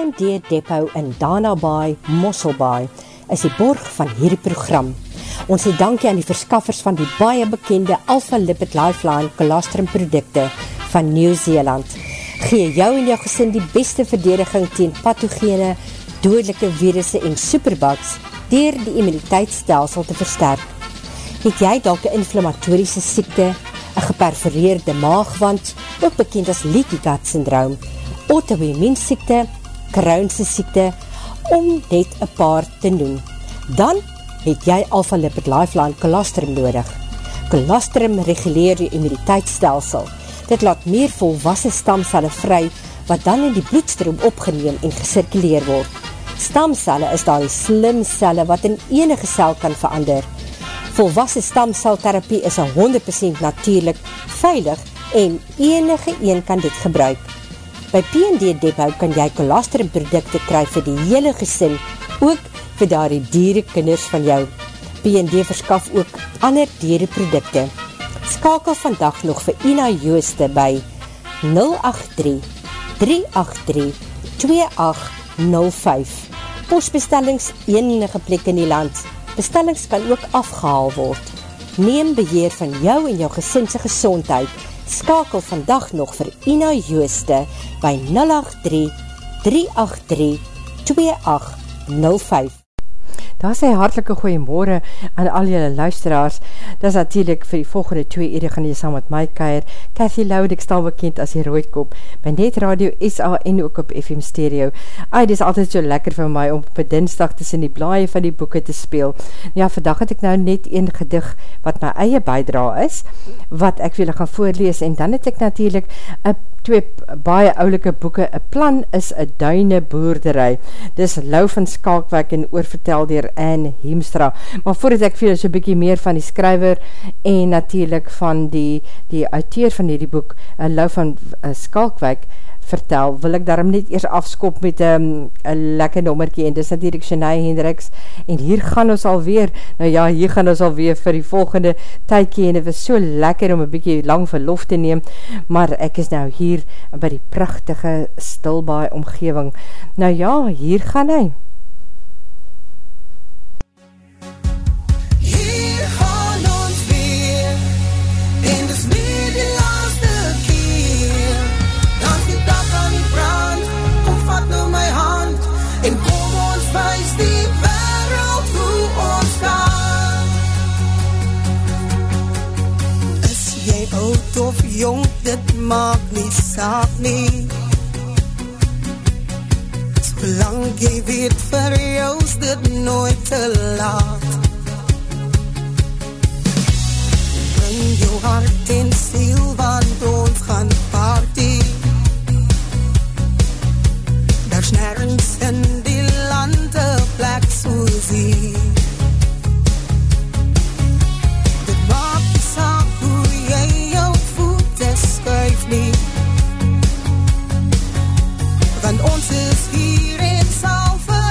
P&D Depot in Dana Bay, Mosselbaai, is die borg van hierdie program. Ons sê dankie aan die verskaffers van die baie bekende Alpha Lipid Lifeline colostrum producte van Nieuw-Zeeland. Gee jou en jou gesin die beste verdediging teen pathogene, doodlike virusse en superbugs dier die immuniteitsstelsel te versterk. Het jy dalk een inflammatorische siekte, een geperforeerde maagwand, ook bekend as leaky gut syndroom, auto-immuunsiekte, kruinse siekte, om net een paar te noem. Dan het jy Alpha Lipid Lifeline colostrum nodig. Colostrum reguleer jou immuniteitsstelsel. Dit laat meer volwassen stamcelle vry, wat dan in die bloedstroom opgeneem en gesirkuleer word. Stamcelle is daar die slim celle wat in enige cel kan verander. Volwassen stamceltherapie is 100% natuurlijk, veilig en enige een kan dit gebruik. By P&D Depot kan jy colostrum producte kry vir die hele gesin, ook vir daar die dierekinders van jou. B&D verskaf ook ander dierenprodukte. Skakel vandag nog vir Ina Jooste by 083-383-2805. Postbestellings enige plek in die land. Bestellings kan ook afgehaal word. Neem beheer van jou en jou gesinse gezondheid. Skakel vandag nog vir Ina Jooste by 083-383-2805. Daar sê hartelike goeiemorgen aan al jylle luisteraars. Dat is natuurlijk vir die volgende twee ure gaan jy saam met my keir. Cathy Loud, ek stal bekend as die rooikop. By Net Radio SA en ook op FM Stereo. Ai, dit is altyd so lekker vir my om op dinsdag tussen die blaie van die boeken te speel. Ja, vandag het ek nou net een gedig wat my eie bijdra is, wat ek wil gaan voorlees. En dan het ek natuurlijk een twee baie oulike boeke, een plan is een duine boerderij, dis Lou van Skalkwek en oorvertel dier Anne Heemstra, maar voordat ek veel so bykie meer van die skryver en natuurlijk van die, die auteur van die boek, uh, Lou van uh, Skalkwek, vertel, wil ek daarom net eers afskop met ehm, een um, lekker nommerkie, en dis natuurlijk Shanae Hendricks, en hier gaan ons alweer, nou ja, hier gaan ons alweer vir die volgende tydkie, en het was so lekker om een bykie lang verlof te neem, maar ek is nou hier by die prachtige stilbaai omgeving. Nou ja, hier gaan hy. Jong, dit maak nie saak nie. Solang jy weet vir jou is dit nooit te laat. Bring jou hart en ziel, want ons gaan party. Daar's nergens in die lande plek soos hier skuif nie. Want ons is hier en sal vir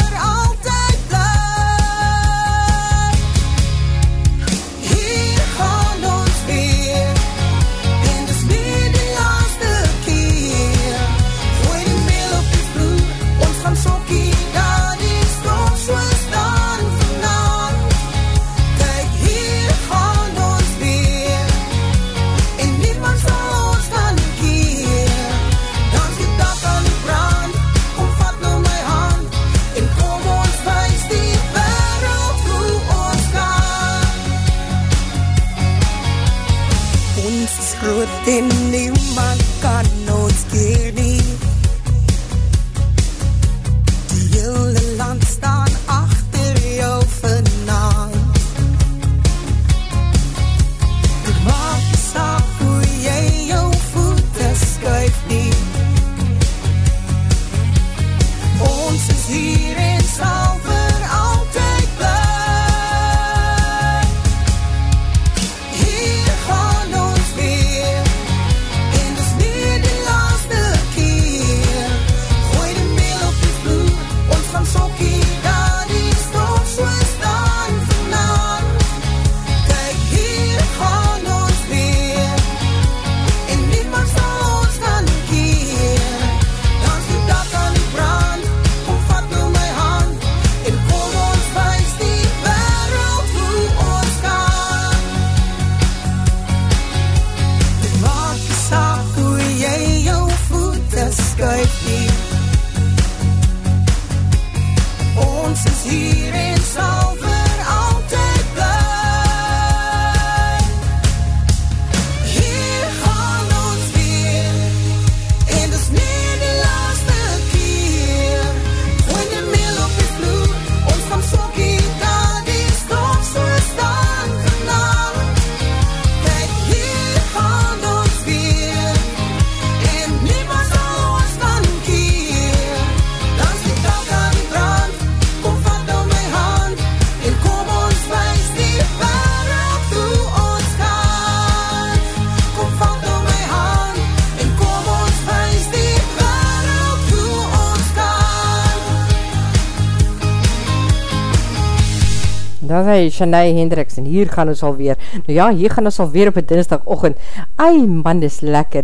Sê Shanae Hendricks, en hier gaan ons alweer. Nou ja, hier gaan ons alweer op een dinsdag ochend. Ai man, dis lekker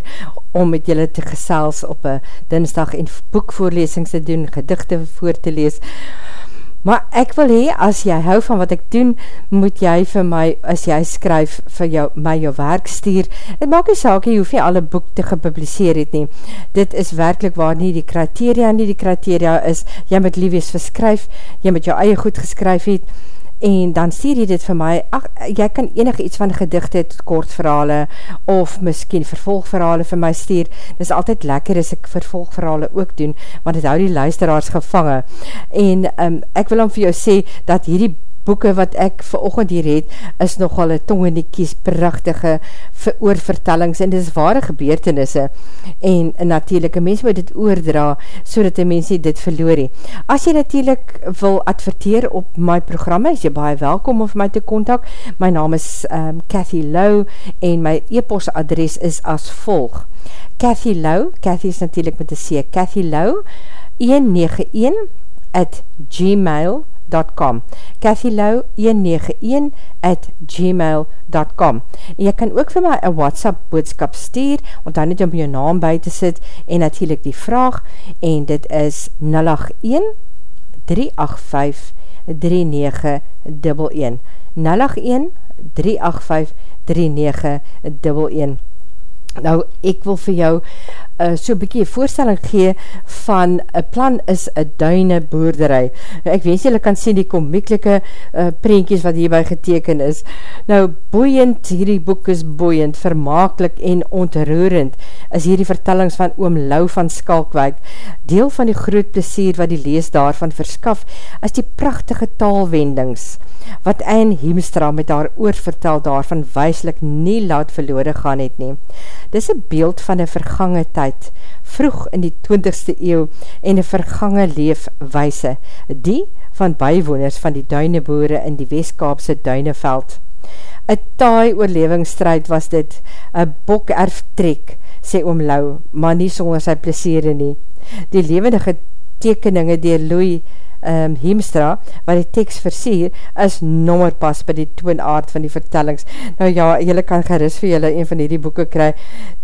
om met julle te gesels op een dinsdag en boekvoorlesings te doen, gedichte voor te lees. Maar ek wil hee, as jy hou van wat ek doen, moet jy vir my, as jy skryf vir jou, my jou werk stuur. Het maak jy saak, jy hoef jy alle boek te gepubliseer het nie. Dit is werkelijk waar nie die kriteria nie, die kriteria is, jy moet liefjes verskryf, jy moet jou eie goed geskryf het, en dan stuur jy dit vir my, ach, jy kan enig iets van gedichte, kortverhale, of miskien vervolgverhale vir my stuur, dit is altyd lekker as ek vervolgverhale ook doen, want het hou die luisteraars gevangen, en um, ek wil om vir jou sê, dat hierdie boeken wat ek vir ochend hier het, is nogal een tong in die kies prachtige oorvertellings, en dit is ware gebeurtenisse, en, en natuurlijk, een mens moet dit oordra, so dat die mens dit verloor he. As jy natuurlijk wil adverteer op my programma, is jy baie welkom om my te kontak, my naam is um, Cathy Lau, en my e-post adres is as volg. Cathy Lau, Cathy is natuurlijk met die C, Cathy Lau, 191 at gmail.com gmail.com kathylau191 at gmail.com en jy kan ook vir my een WhatsApp boodskap stuur, want dan het om jou naam by te sit en natuurlijk die vraag en dit is 081 385 3911 081 385 3911 Nou, ek wil vir jou uh, so bykie voorstelling gee van, een plan is een duine boerderij. Nou, ek wens jylle kan sien die komieklike uh, prentjies wat hierby geteken is. Nou, boeiend, hierdie boek is boeiend, vermakelijk en ontroerend, is hierdie vertellings van oom Lau van Skalkwijk. Deel van die groot plesier wat die lees daarvan verskaf, is die prachtige taalwendings, wat een Hiemstra met haar oor vertel daarvan weislik nie laat verloore gaan het nie. Dis een beeld van een vergange tyd, vroeg in die 20ste eeuw en een vergange leefwijse, die van bijwoners van die duineboere in die Westkaapse duineveld. Een taai oorlevingsstrijd was dit, een bokerftrek, sê oom Lau, maar nie sonder sy plesiere nie. Die levendige tekeninge dier Louis um, Heemstra, wat die tekst versier, is nommerpas by die toonaard van die vertellings. Nou ja, jylle kan geris vir jylle een van die boeken kry.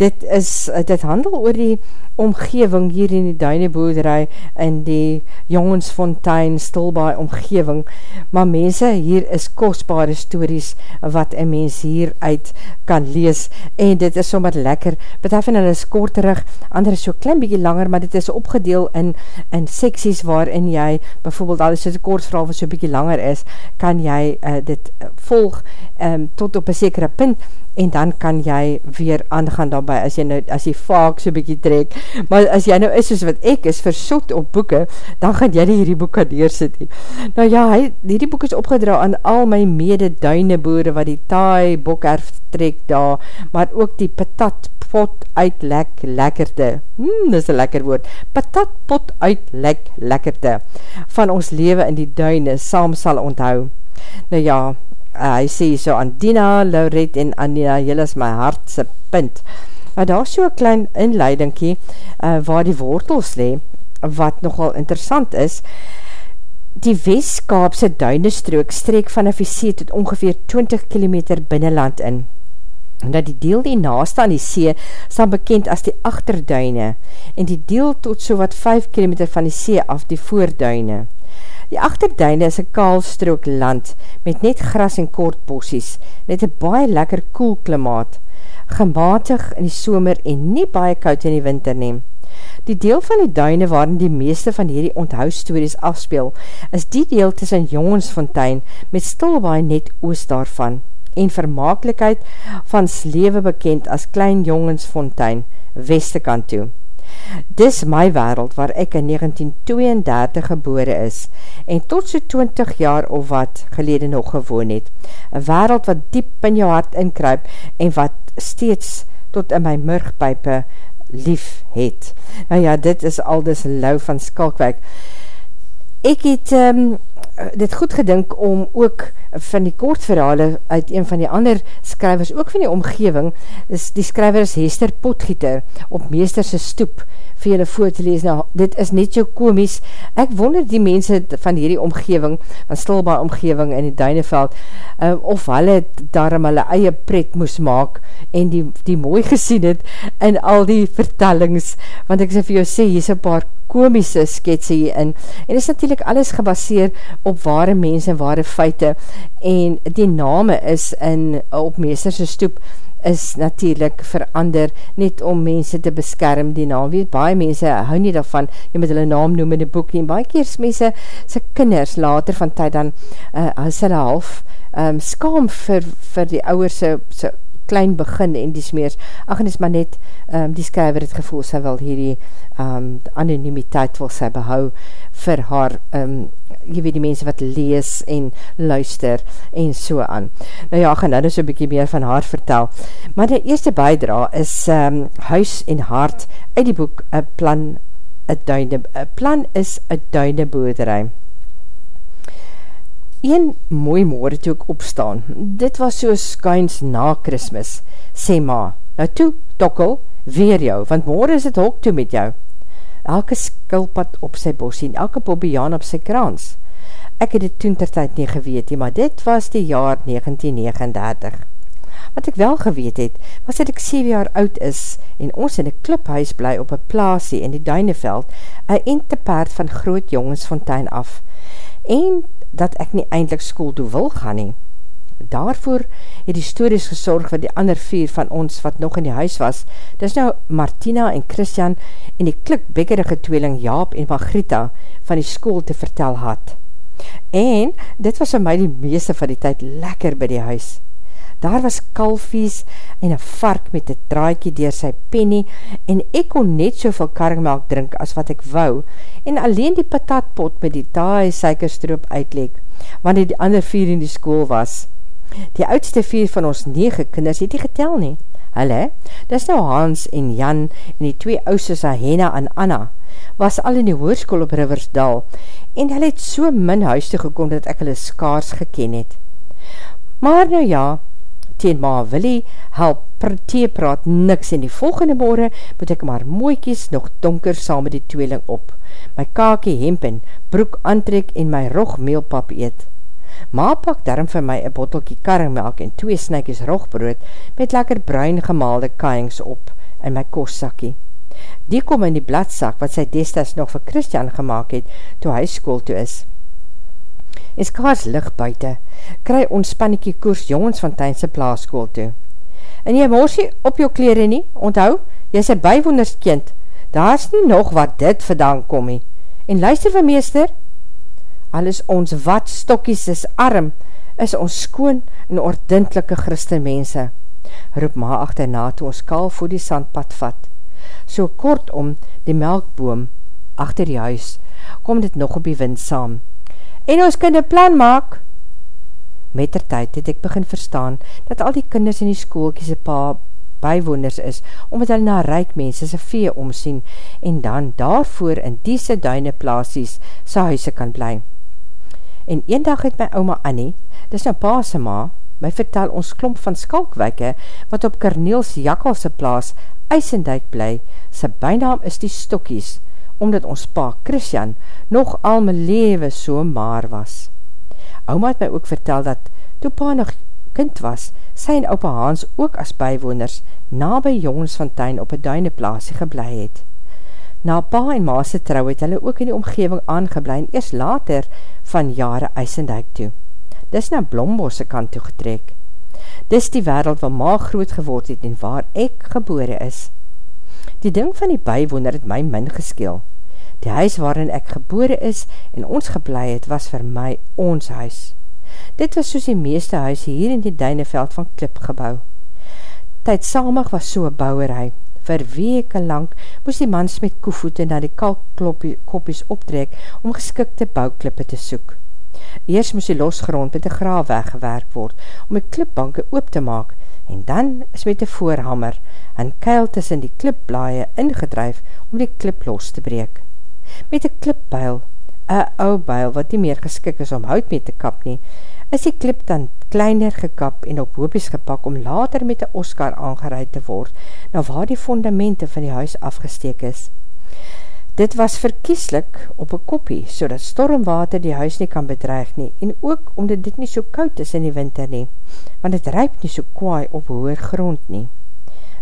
Dit is, dit handel oor die omgeving hier in die duineboerderij in die jongensfontein stilbaai omgeving, maar mense, hier is kostbare stories wat een mens hier uit kan lees, en dit is sommer lekker, betref en hulle is korterig, ander is so klein bykie langer, maar dit is opgedeel in, in seksies waarin jy, bijvoorbeeld al is dit een kort verhaal wat so bykie langer is, kan jy uh, dit volg um, tot op een sekere punt, en dan kan jy weer aangaan daarby, as jy nou, as jy vaak so bykie trek, maar as jy nou is soos wat ek is, versot op boeken, dan gaan jy nie hierdie boek kan neersit nie. Nou ja, hy, hierdie boek is opgedra aan al my mede duineboere, wat die taai bokerf trek daar, maar ook die patat pot uit lek lekkerte, hmm, dis een lekker woord, patat pot uit lek lekkerte, van ons leven in die duine, saam sal onthou. Nou ja, uh, hy sê so, Andina, Lauret en Anina, jylle is my hartse punt. Maar daar is so een klein inleidingkie uh, waar die wortels le, wat nogal interessant is. Die Westkaapse duinestrook streek van een visie tot ongeveer 20 km binnenland in. En dat die deel die naaste aan die see staan bekend as die achterduine en die deel tot so wat 5 km van die see af die voorduine. Die achterduine is een kaalstrook land met net gras en kort bossies, net een baie lekker koel klimaat, gematig in die somer en nie baie koud in die winter neem. Die deel van die duine waarin die meeste van hierdie onthoustories afspeel, is die deel tussen Jongensfontein met stilbaai net oost daarvan en vermakelijkheid van slewe bekend as Klein Jongensfontein, westekant toe. Dis my wereld waar ek in 1932 gebore is en tot so 20 jaar of wat gelede nog gewoon het. Een wereld wat diep in jou hart inkryp en wat steeds tot in my murgpijpe lief het. Nou ja, dit is al dis lauw van Skalkwijk. Ek het um, dit goed gedink om ook van die kortverhale uit een van die ander skrywers, ook van die omgeving, is die skryver is Hester Potgieter op meesterse stoep vir julle voor te lees. Nou, dit is net so komies. Ek wonder die mense van hierdie omgeving, van stilbaar omgeving in die Duineveld, um, of hulle daarom hulle eie pret moes maak en die, die mooi gesien het in al die vertellings. Want ek sê vir jou sê, hier is een paar komische sketse hierin. En is natuurlijk alles gebaseer op ware mense en ware feite. En die name is in, op meesterse stoep is natuurlijk verander net om mense te beskerm die naam. Weet, baie mense hou nie daarvan, jy moet hulle naam noem in die boek nie. Baie keer is mense, sy kinders later van tyd dan, uh, as hulle half um, skaam vir, vir die ouwerse klein begin en die smeers. Ach, en is maar net, um, die skryver het gevoel, sy wil hierdie um, anonimiteit wil sy behou vir haar, um, jy weet die mense wat lees en luister en so aan. Nou ja, gaan nou so bykie meer van haar vertel. Maar die eerste bijdra is um, Huis en Hart uit die boek A Plan, a duine, a plan is a duine boerderij. Een mooi moore toe ek opstaan. Dit was so skuins na Christmas, sê ma. Nou toe, tokkel, weer jou, want moore is het hok toe met jou. Elke skilpad op sy bosie en elke bobbejaan op sy kraans. Ek het dit toen ter tyd nie geweet, maar dit was die jaar 1939. Wat ek wel geweet het, was dat ek 7 jaar oud is en ons in die kliphuis bly op een plaasie in die Duineveld, een ente paard van groot jongensfontein af. En dat ek nie eindelijk school toe wil gaan nie. Daarvoor het die stories gesorg vir die ander vier van ons wat nog in die huis was. Dis nou Martina en Christian en die klikbekkerige tweeling Jaap en Margrita van die school te vertel had. En dit was vir my die meeste van die tyd lekker by die huis. Daar was kalfies en een vark met een draaikie dier sy penny en ek kon net soveel karmelk drink as wat ek wou en alleen die patatpot met die taai suikerstroop uitleek, wanneer die ander vier in die school was. Die oudste vier van ons nege kinders het die getel nie. Hulle, dis nou Hans en Jan en die twee ousses Ahena en Anna, was al in die hoerskoel op Riversdal en hulle het so min huis toe gekom dat ek hulle skaars geken het. Maar nou ja, teen ma Willie, help thee praat niks en die volgende morgen moet ek maar mooikies nog donker saam met die tweeling op. My kakie hemp en broek aantrek en my rog meelpap eet. Ma pak daarom vir my een bottelkie karringmelk en twee snykies rogbrood met lekker bruin gemaalde kaings op in my kostsakkie. Die kom in die bladsak wat sy destijds nog vir Christian gemaakt het toe hy school toe is en skaars licht buiten, kry ons spannekie koers jongens van Tijnse plaaskool toe. En jy morsie op jou kleren nie, onthou, jy is een bijwonerskind, daar is nie nog wat dit vandaan kom nie. En luister van meester, alles ons wat stokkies is arm, is ons skoon en ordentelike christenmense. Roep ma achterna toe ons kaal voor die sandpad vat. So kort om die melkboom, achter die huis, kom dit nog op die wind saam en ons kan een plan maak. Met der tyd het ek begin verstaan, dat al die kinders in die skoolkies een paar bijwoners is, omdat hulle na rijk mense sy vee omsien, en dan daarvoor in diese duine plaasies sy huise kan bly. En een dag het my oma Annie, dis nou paase ma, my vertel ons klomp van skalkwijke, wat op Karneels Jakkalse plaas Eisendijk bly, sy bijnaam is die Stokkies, omdat ons pa Christian nog al my lewe so maar was. Ouma het my ook vertel dat toe pa nog kind was, sy en opa Hans ook as bijwoners na by Jongensfontein op een duineplaasie geblei het. Na pa en ma se trouw het hulle ook in die omgeving aangeblei en eers later van jare IJsendijk toe. Dis na Blombosse kant toe getrek. Dis die wereld waar ma groot geword het en waar ek gebore is. Die ding van die bijwoner het my min geskeel. Die huis waarin ek gebore is en ons geblei het, was vir my ons huis. Dit was soos die meeste huis hier in die Duineveld van klip gebouw. Tydsamig was so'n bouwerij. Vir weke lang moes die mans met koevoete na die kalkkoppies optrek om geskikte bouwklippe te soek. Eers moes die losgrond met die graaf weggewerk word om die klipbanke oop te maak en dan is met die voorhammer en keil tussen die klipblaie ingedryf om die klip los te breek met een klipbuil, een ou buil wat nie meer geskik is om hout mee te kap nie, is die klip dan kleiner gekap en op hoopies gepak om later met die Oscar aangeruid te word, na waar die fundamente van die huis afgesteek is. Dit was verkieslik op een koppie, so dat stormwater die huis nie kan bedreig nie, en ook omdat dit nie so koud is in die winter nie, want het ryp nie so kwaai op hoer grond nie.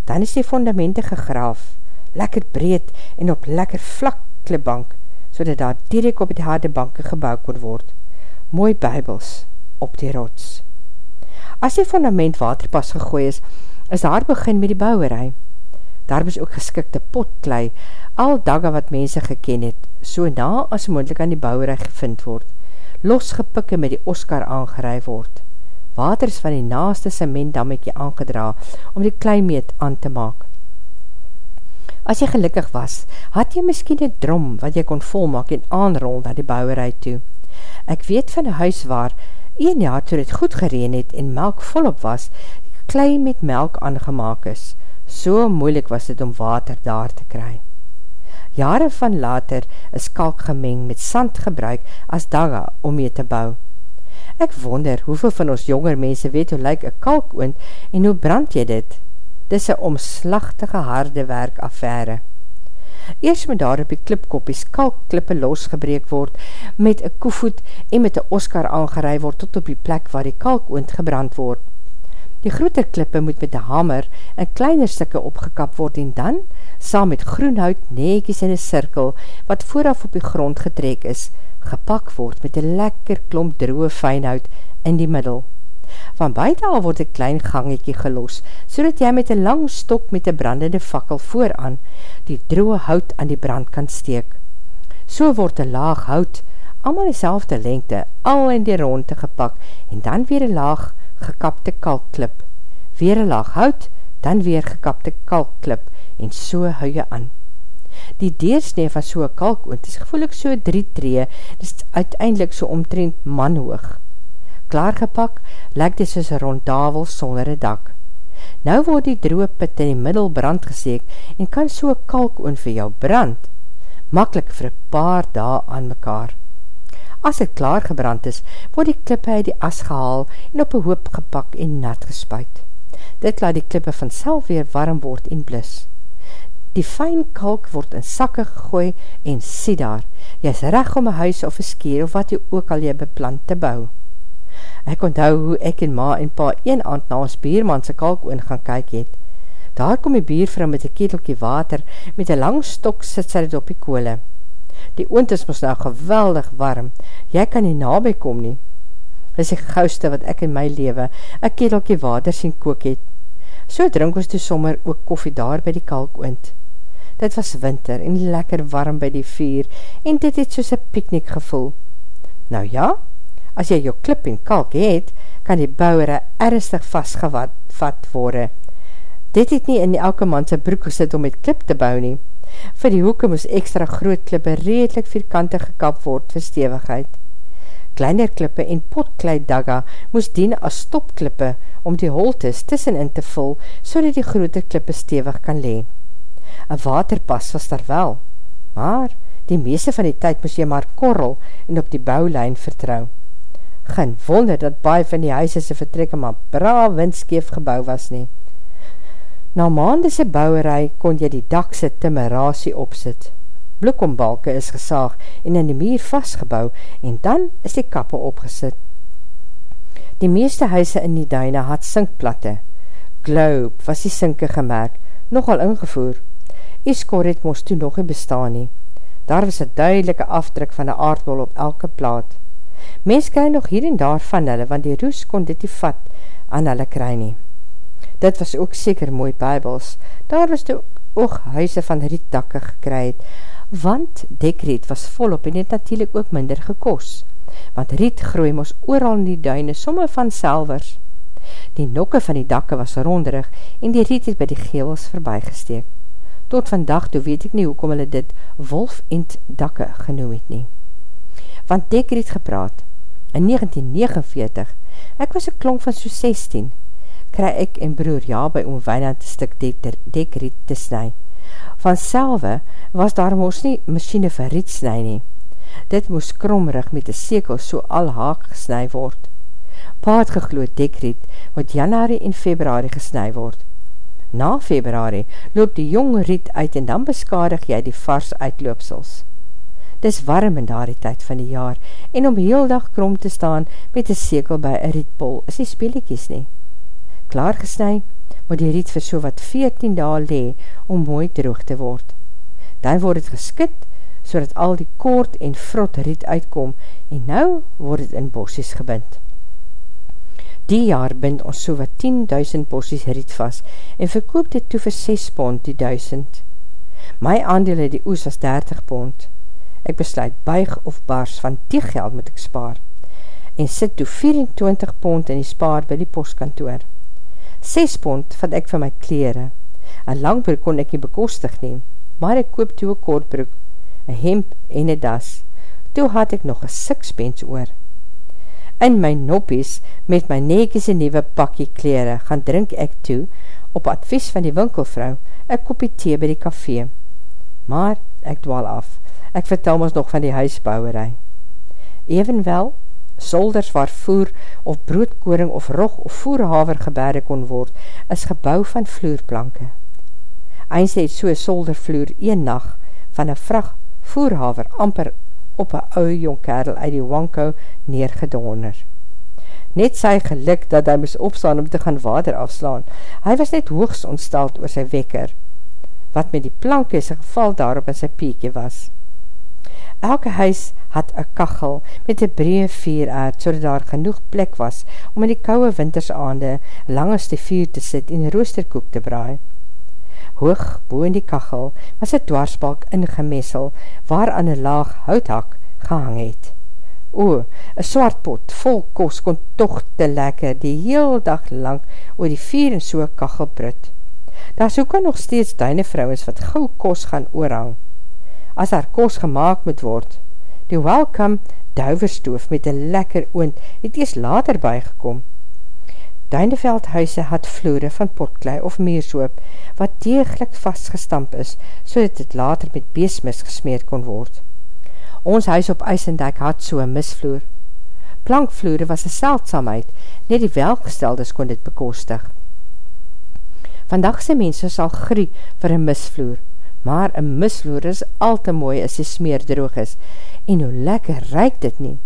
Dan is die fundamente gegraaf, lekker breed en op lekker vlak klipbank, so dat daar direct op die harde banke gebouw kon word. Mooi bybels op die rots. As die fundament waterpas gegooi is, is daar begin met die bouwerij. Daar is ook geskikte potklei, al dagga wat mense geken het, so na as moendlik aan die bouwerij gevind word, losgepikke met die Oscar aangeruid word. Water is van die naaste cementdammekje aangedra om die kleimeet aan te maak. As jy gelukkig was, had jy miskien een drom wat jy kon volmaak en aanrol na die bouwerij toe. Ek weet van een huis waar, een jaar toe het goed gereen het en melk volop was, klei met melk aangemaak is. So moeilik was dit om water daar te kry. Jare van later is kalk gemeng met sand gebruik as daga om mee te bou. Ek wonder hoeveel van ons jonger mense weet hoe lyk een kalkoond en hoe brand jy dit? Dis een omslachtige harde werk affaire. Eers moet daar op die klipkoppies kalkklippe losgebreek word met een koevoet en met een Oscar aangerei word tot op die plek waar die kalkoond gebrand word. Die groter klippe moet met die hamer in kleiner stikke opgekap word en dan, saam met groenhout neekies in een cirkel, wat vooraf op die grond getrek is, gepak word met een lekker klomp droe fijnhout in die middel. Van buiten al word een klein gangiekie gelos, so jy met een lang stok met een brandende fakkel vooraan die droe hout aan die brand kan steek. So word een laag hout, allemaal die lengte, al in die ronde gepak en dan weer een laag gekapte kalkklip, weer een laag hout, dan weer gekapte kalkklip, en so hou jy aan. Die deersnee van so'n kalkoont is gevoelig so drie tree, dis uiteindelik so omtrent manhoog. Klaargepak, lyk dit soos een ronddavel sonder een dak. Nou word die droe pit in die middel brand geseek, en kan so'n kalkoont vir jou brand, makkelijk vir paar dae aan mekaar. As het klaar gebrand is, word die klippe uit die as gehaal en op een hoop gepak en nat gespuit. Dit laat die klippe vanself weer warm word en blis. Die fijn kalk word in sakke gegooi en sê daar, jy is recht om een huis of een skeer of wat jy ook al jy beplant te bou. Ek onthou hoe ek en ma en pa een aand na ons biermanse kalk oon gaan kyk het. Daar kom die biervrou met een ketelkie water, met een lang stok sit sy dit op die koole. Die oond is ons nou geweldig warm. Jy kan nie nabij kom nie. Dis die gauste wat ek in my lewe een ketelkie water sien kook het. So drink ons toe sommer ook koffie daar by die kalkoond. Dit was winter en lekker warm by die vuur en dit het soos een piknik gevoel. Nou ja, as jy jou klip en kalk het, kan die bouwere ernstig vastgevat worde. Dit het nie in elke man sy broek gesit om met klip te bou nie. Vir die hoeke moes extra groot klippe redelijk vierkante gekap word vir stevigheid. Kleiner klippe en potkleid dagga moes dien as stopklippe om die holtes tussenin te vul so die grote klippe stevig kan leen. Een waterpas was daar wel, maar die meeste van die tyd moes jy maar korrel en op die bouwlijn vertrou. Geen wonder dat baie van die huise se vertrekke maar bra windskeef gebouw was nie. Na maande se bouwerij kon jy die dakse timmerasie opsit. Bloekombalke is gesaag en in die muur vastgebouw en dan is die kappe opgesit. Die meeste huise in die duine had sinkplatte. Globe was die sinke gemerk, nogal ingevoer. Iskor het moest toe nog nie bestaan nie. Daar was een duidelike afdruk van een aardbol op elke plaat. Mens kry nog hier en daar van hulle, want die roes kon dit die vat aan hulle kry nie. Dit was ook seker mooi bybels. Daar was toe ook huise van rietdakke gekry het, want dekriet was volop en het natuurlijk ook minder gekos. Want riet groei moes ooral in die duine, somme van selvers. Die nokke van die dakke was ronderig en die riet het by die gevels voorbij gesteek. Tot vandag toe weet ek nie hoekom hulle dit wolf en dakke genoem het nie. Want dekriet gepraat, in 1949, ek was een klonk van so 16, kry ek en broer ja by oom Wijnand stuk dekriet te snu. Van selwe was daar moos nie machine vir riet snu nie. Dit moes kromrig met die sekel so al haak gesnu word. Pa het gegloed dekriet wat januari en februari gesnu word. Na februari loop die jong riet uit en dan beskadig jy die vars uitloopsels. Dis warm in daardie tyd van die jaar en om heel dag krom te staan met een sekel by een rietpol is die speeliekies nie. Klaargesnij moet die riet vir so wat 14 daal lee om mooi droog te word. Dan word het geskit so dat al die koord en vrot riet uitkom en nou word het in bossies gebind. Die jaar bind ons so wat 10.000 bossies riet vast en verkoop dit toe vir 6 pond die 1000. My aandeel het die oes was 30 pond. Ek besluit buig of bars van die geld moet ek spaar en sit toe 24 pond in die spaar by die postkantoor. 6 pond vat ek vir my kleren. Een langbroek kon ek nie bekostig neem, maar ek koop toe een kortbroek, een hemp en een das. Toe had ek nog een sixpence oor. In my noppies met my nekies en nieuwe pakkie kleren gaan drink ek toe, op advies van die winkelvrou, een kopie thee by die café. Maar ek dwaal af. Ek vertel ons nog van die huisbouwerij. Evenwel, solders waar voer of broodkoring of rog of voerhaver gebere kon word, is gebouw van vloerplanke. Eens het so'n soldervloer een nacht van een vracht voerhaver amper op een ouwe jongkerel uit die wanko neergedonder. Net sy gelik dat hy moes opstaan om te gaan water afslaan. Hy was net hoogst ontsteld oor sy wekker, wat met die planke sy geval daarop in sy pieke was. Elke huis had een kachel met een breed vier uit, so daar genoeg plek was om in die kouwe wintersaande langs die vuur te sit en roosterkoek te braai. Hoog boe in die kachel was een dwarsbalk ingemessel waar aan een laag houthak gehang het. O, een swart pot vol kos kon toch te lekker die heel dag lang oor die vier en soe kachel brut. Daar soek nog steeds duine vrouwens wat gauw kos gaan oorhang as haar kos gemaakt moet word. Die welcome duiverstoof met een lekker oond het eers later bygekom. Duindeveldhuise had vloere van potklei of meersoop, wat degelijk vastgestamp is, so dat het later met beesmis gesmeerd kon word. Ons huis op IJsendijk had so een misvloer. Plankvloere was een seldsamheid, net die welgesteldes kon dit bekostig. Vandagse mense sal grie vir een misvloer, maar een misloer is al te mooi as die smeer droog is, en hoe lekker ruik dit nie.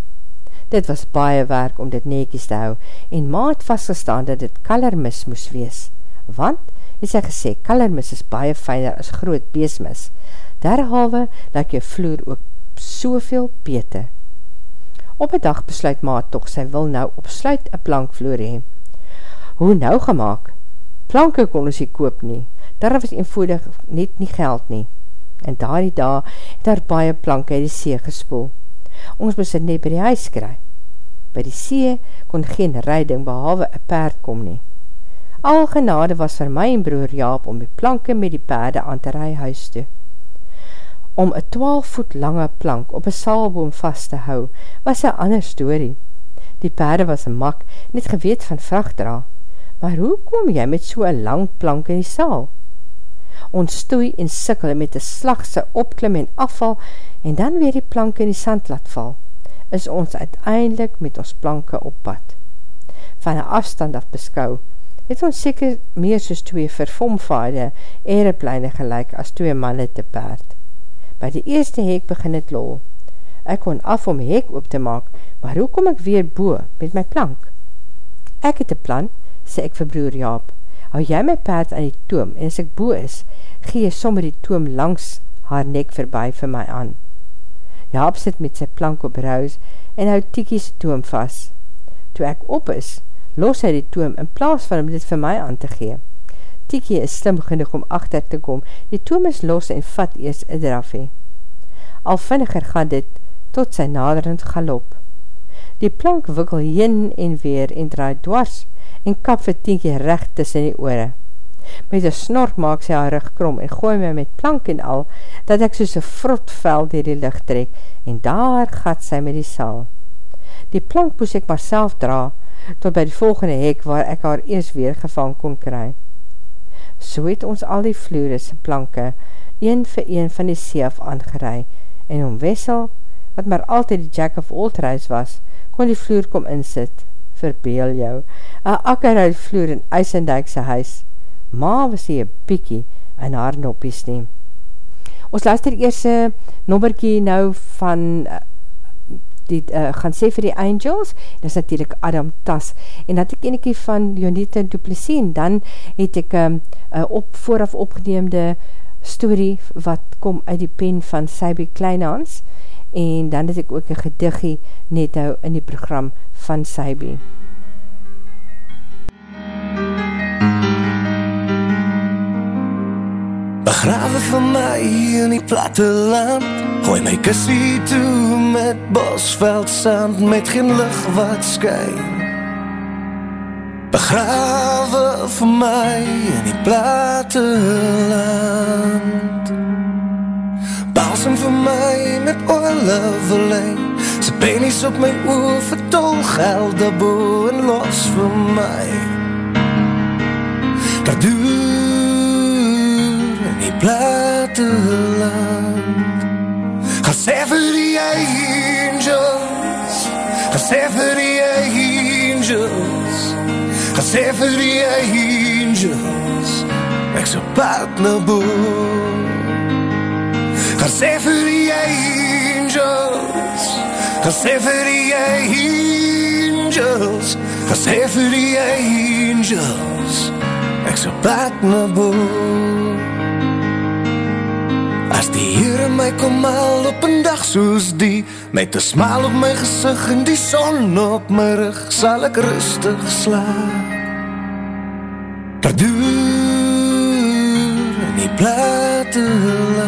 Dit was baie werk om dit nekies te hou, en ma het vastgestaan dat dit kalermis moes wees, want, het sy gesê, kalermis is baie fijner as groot beesmis, derhalwe laat jou vloer ook soveel beter. Op een dag besluit ma toch, sy wil nou opsluit een plankvloer heen. Hoe nou gemaakt? Planke kon ons nie koop nie, daar was eenvoudig net nie geld nie. En daar die daar het daar baie planke uit die see gespoel. Ons moes het net by die huis kry. By die see kon geen rijding behalwe een paard kom nie. Al genade was vir my en broer Jaap om die planke met die paarde aan te rij huis toe. Om een 12 voet lange plank op een saalboom vast te hou, was een ander story. Die paarde was een mak, net geweet van vrachtdra. Maar hoe kom jy met so'n lang plank in die saal? Ons stoei en sikkel met die slagse opklim en afval en dan weer die planke in die sand laat val, is ons uiteindelik met ons planke op pad. Van een afstand af beskou, het ons seker meer soos twee vervomvaarde aeropleine gelijk as twee manne te paard. By die eerste hek begin het lol. Ek kon af om hek op te maak, maar hoe kom ek weer boe met my plank? Ek het een plan, sê ek vir broer Jaap. Hou jy my paard aan die toom en as ek boe is, gee sommer die toom langs haar nek verby vir my aan. Jaap sit met sy plank op ruis en hou Tikies toom vast. Toe ek op is, los hy die toom in plaas van om dit vir my aan te gee. Tikie is slim genoeg om achter te kom, die toom is los en vat eers een drafie. Al vinniger gaan dit tot sy naderend galop. Die plank wikkel heen en weer en draai dwars en kap vir Tikie recht tussen die oore. Met een snork maak sy haar rug krom en gooi my met plank en al, dat ek soos een vrotvel dier die licht trek, en daar gaat sy met die saal. Die plank moes ek maar self dra, tot by die volgende hek waar ek haar eers weer gevang kon kry. So het ons al die vloerisse planke, een vir een van die seef aangerei, en om Wessel, wat maar altyd die jack of all reis was, kon die vloer kom insit, verbeel jou, een akker uit vloer in IJsendijkse huis, ma was hy een piekie in haar noppies nie. Ons luister eers een nommerkie nou van uh, die uh, gaan sê vir die angels, dit is natuurlijk Adam Tas, en dat ek eniekie van Jonita Duplessis, en dan het ek um, uh, op, vooraf opgeneemde story wat kom uit die pen van Sybie Kleinhans, en dan het ek ook een gediggie net nou in die program van Sybie. Begrawe vir my in die platte land Gooi my kussie toe met bosveld sand Met geen licht wat skyn Begrawe vir my in die platte land Balsam vir my met oorle verlei Sy penies op my oor vertol geld daarboe en los vir my Daar doe platteland Ga sê vir die angels. Ga sê vir die angels. Ga sê vir die angels. Ek so pad na boer Ga sê vir die angels. Ga sê vir die angels. Ga sê vir die angels. Ek so pad na Heere my kom al op een dag soos die. Met een smaal op my gezicht en die son op my rug Sal ek rustig slaap. Perduur in die platteland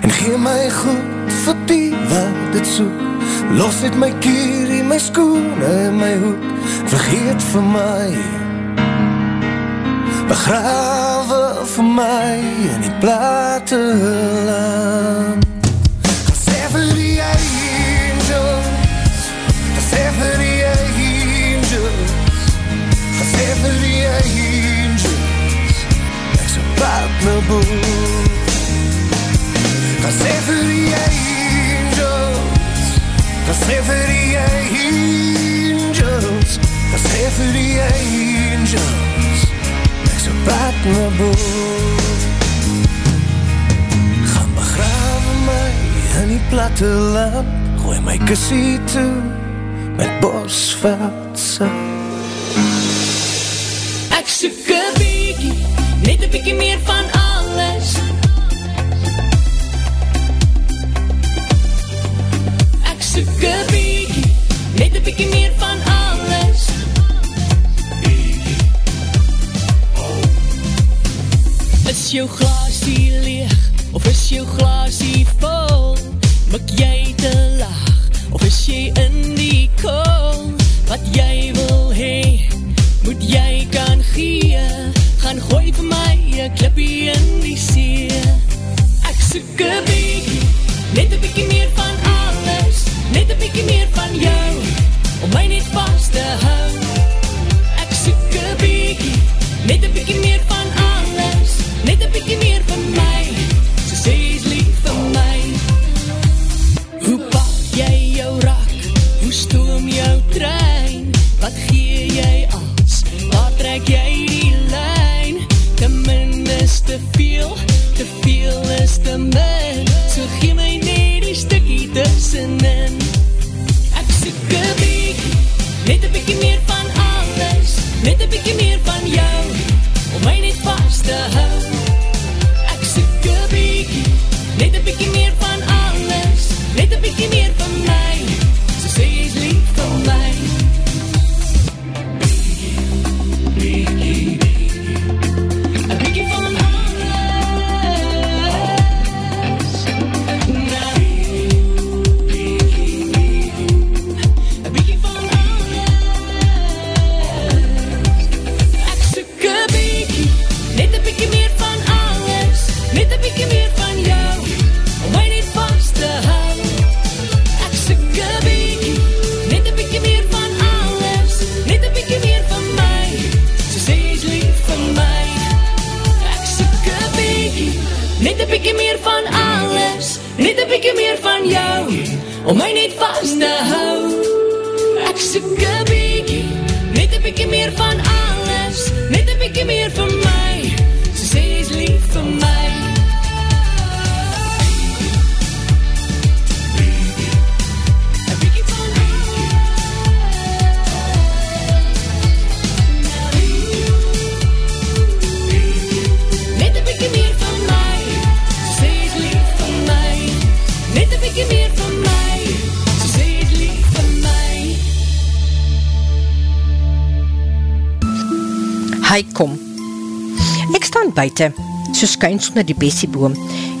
En gee my goed vir die wat het soek. Los het my kierie, my skoene en my hoed. Vergeet vir my Begrawe vir my in die platteland Ga sê vir die angels Ga sê vir die angels Ga sê vir die angels Ek so pad my boel. Ga sê vir die angels Ga sê vir die angels Ga sê vir die angels Ek so pad my boel Gaan begrawe my in die platte land Gooi my kussie toe met bosveldse. Ek soek een bykie, net een bykie meer van alles. Ek soek een bykie, net een bykie meer van alles Is jou glasie leeg, of is jou glasie vol? Mik jy te laag, of is jy in die kool? Wat jy wil hee, moet jy kan gee Gaan gooi vir my een klippie in die see Ek soek een bykie, net een bykie meer van alles Net een bykie meer van jou, om my net vast te hou Ek soek een bykie, net een bykie meer van bykie meer van alles. Net een bykie meer van jou, om my net vast te hou. Ek soek een bykie, net een bykie meer van alles. Net een bykie meer van my, hou Ek soek een bykie, net een bykie meer van alles. Kos Net een bykie meer vir my Sy sê is lief vir my Een bykie van Net een bykie meer van my Sy sê is lief vir my Net een bykie meer van my Hy kom. Ek staan buiten, so skyns onder die bessieboom,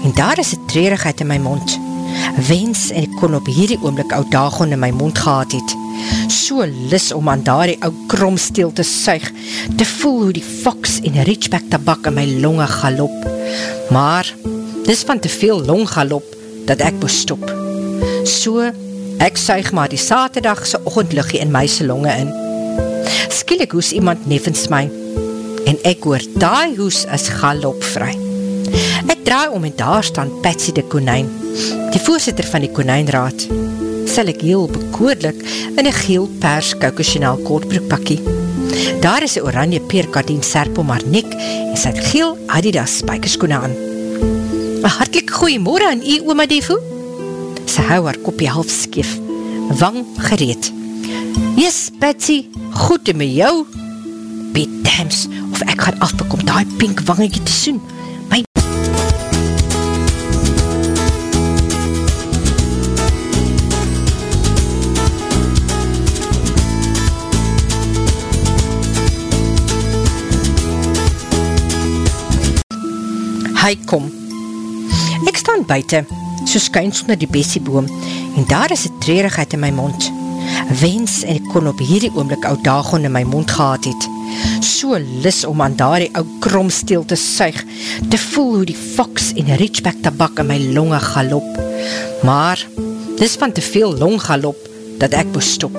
en daar is een treurigheid in my mond. Wens en ek kon op hierdie oomlik ou dagon in my mond gehad het. So lis om aan daar die ou kromsteel te suig, te voel hoe die fox en reachback tabak in my longe galop. Maar, dis van te veel longgalop, dat ek moest stop. So, ek suig maar die saterdagse ochendliggie in my longe in. Skielik hoes iemand nevens my, en ek hoor daai hoes as galopvry. Ek draai om en daar staan Patsy de Konijn, die voorzitter van die Konijnraad. Sal ek heel bekoorlik in een geel pers koukosjonaal kortbroekpakkie. Daar is een oranje peerkardien serp om haar nek en sy het geel Adidas spijkerskoene aan. Een hartelijk goeiemorgen aan u, oma Devo. Sy hou haar kopje half skeef, wang gereed. Yes, Patsy, goed met jou. Be dams, of ek gaan afbekom die pink wangetje te soen. My Hy kom. Ek staan buiten, so skyns onder die bessieboom, en daar is een treurigheid in my mond. Wens en ek kon op hierdie oomlik ou dagon in my mond gehad het. So lis om aan daar die ou kromsteel te suig, te voel hoe die fox en reachback tabak in my longe galop. Maar, dis van te veel longgalop, dat ek moest stop.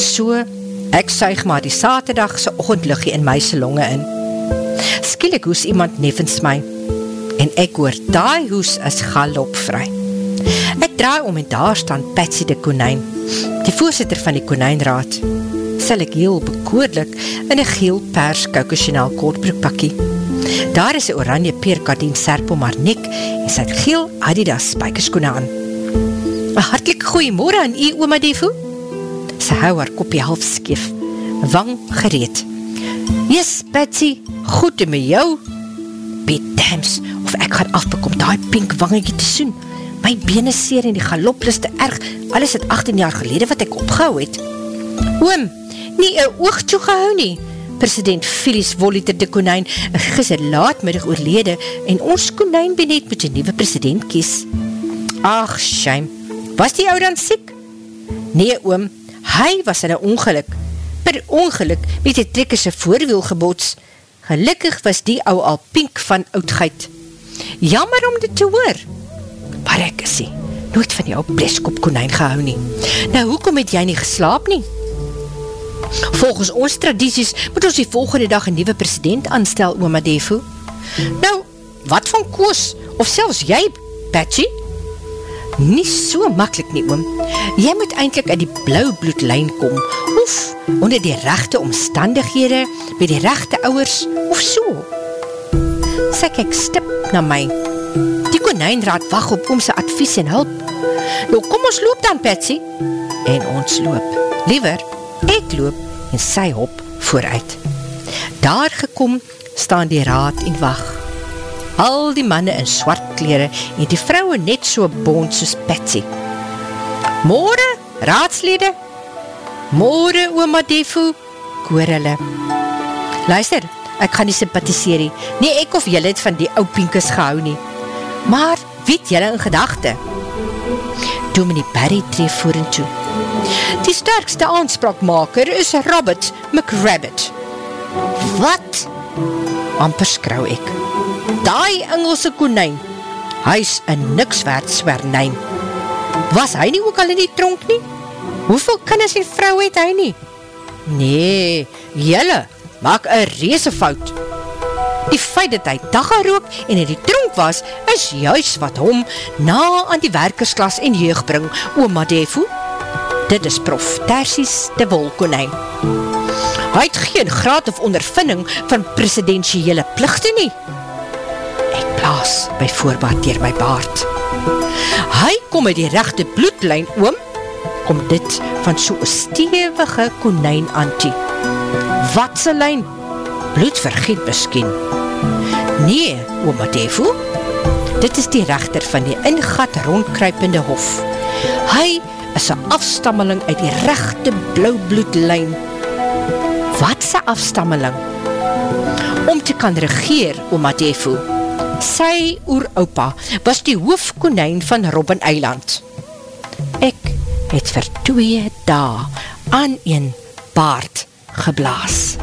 So, ek suig maar die saterdagse ochendliggie in my longe in. Skielik hoes iemand nevens my, en ek hoor daai hoes as galopvry. Ek draai om en daar staan Patsy de Konijn, die voorzitter van die Konijnraad. Sal ek heel bekoorlik in een geel pers koukosjonaal kortbroekpakkie. Daar is een oranje peerkardien serp om haar nek en sy het geel Adidas spijkerskoene aan. Een hartelijk goeiemorgen aan u, oma Devo. Sy hou haar kopje half skeef, wang gereed. Yes, Patsy, goed met jou. Be dams, of ek gaan afbekom die pink wangetje te soen. My bene seer en die galop is te erg. Alles het 18 jaar gelede wat ek opgehou het. Oom, nie een oog toe gehou nie. President Phyllis Wolliter de Konijn gister laatmiddag oorlede en ons Konijn ben net met die nieuwe president kies. Ach, shame. Was die ou dan siek? Nee, oom, hy was in een ongeluk. Per ongeluk met die trekkerse voorwiel gebots. Gelukkig was die ou al pink van oudheid. Jammer om dit te hoor. Maar ek is die, nooit van jou bleskop konijn gehou nie. Nou, hoekom het jy nie geslaap nie? Volgens ons tradities moet ons die volgende dag een nieuwe president aanstel, ooma Defu. Nou, wat van Koos, of selfs jy, Patchy? Nie so makkelijk nie, oom. Jy moet eindelijk uit die blauw bloedlijn kom, of onder die rechte omstandighede, by die rechte ouwers, of so. Sê kyk stip na my. Die konijnraad wacht op oomse advies en hulp. Nou, kom ons loop dan, Patsy. En ons loop. Liever, ek loop en sy hop vooruit. Daar gekom, staan die raad en wacht. Al die manne in swart kleren en die vrouwe net so bond soos Patsy. More, raadslede? More, ooma Defu? Koor hulle. Luister, ek gaan nie sympathiseer nie. Nie ek of jylle het van die ou pinkes gehou nie. Maar, weet jylle in gedachte? Dominie Barry tree voor en toe. Die sterkste aanspraakmaker is Robert McRabbit. Wat? Amper skrou ek. Daai Engelse konijn, hy is een nikswaard swernijn. Was hy nie ook al in die tronk nie? Hoeveel kinders en vrou het hy nie? Nee, jylle, maak een reese fout. Die feit dat hy daggerook en in die tronk was, is juist wat hom na aan die werkersklas en jeug bring, ooma Defu. Dit is prof Tersies de Wolkonijn. Hy het geen graad of ondervinding van presidentiële plichte nie. Ek blaas by voorbaat dier my baard. Hy kom met die rechte bloedlijn oom, kom dit van so'n stevige konijn aan toe. Wat sy lijn? Bloed vergeet miskien. Nee, oom Adevo, dit is die rechter van die ingat rondkruipende hof. Hy is een afstammeling uit die rechte blauwbloedlijn. Wat is afstammeling? Om te kan regeer, oom Adevo, sy oeropa was die hoofkonijn van Robben Eiland. Ek het vir twee dae aan een baard geblaas.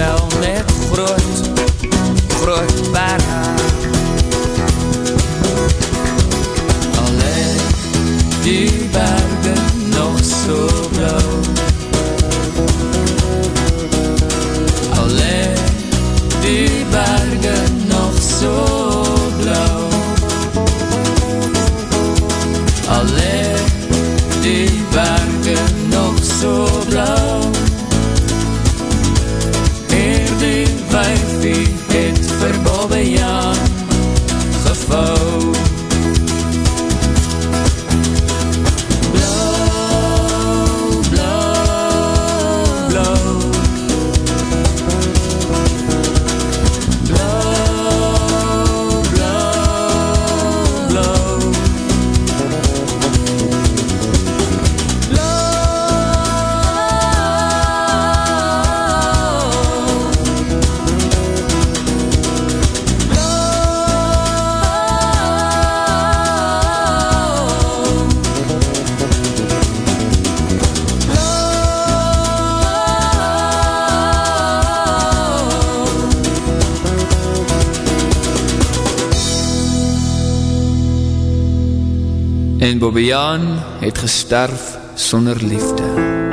smell. Bobbejaan het gesterf sonder liefde.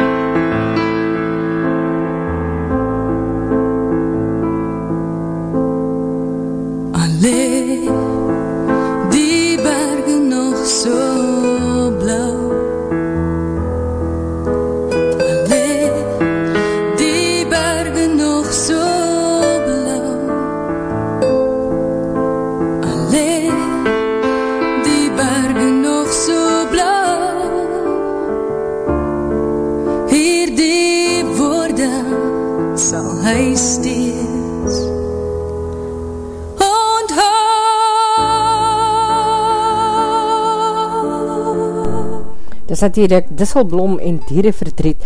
Natuurlijk Disselblom en Diereverdriet.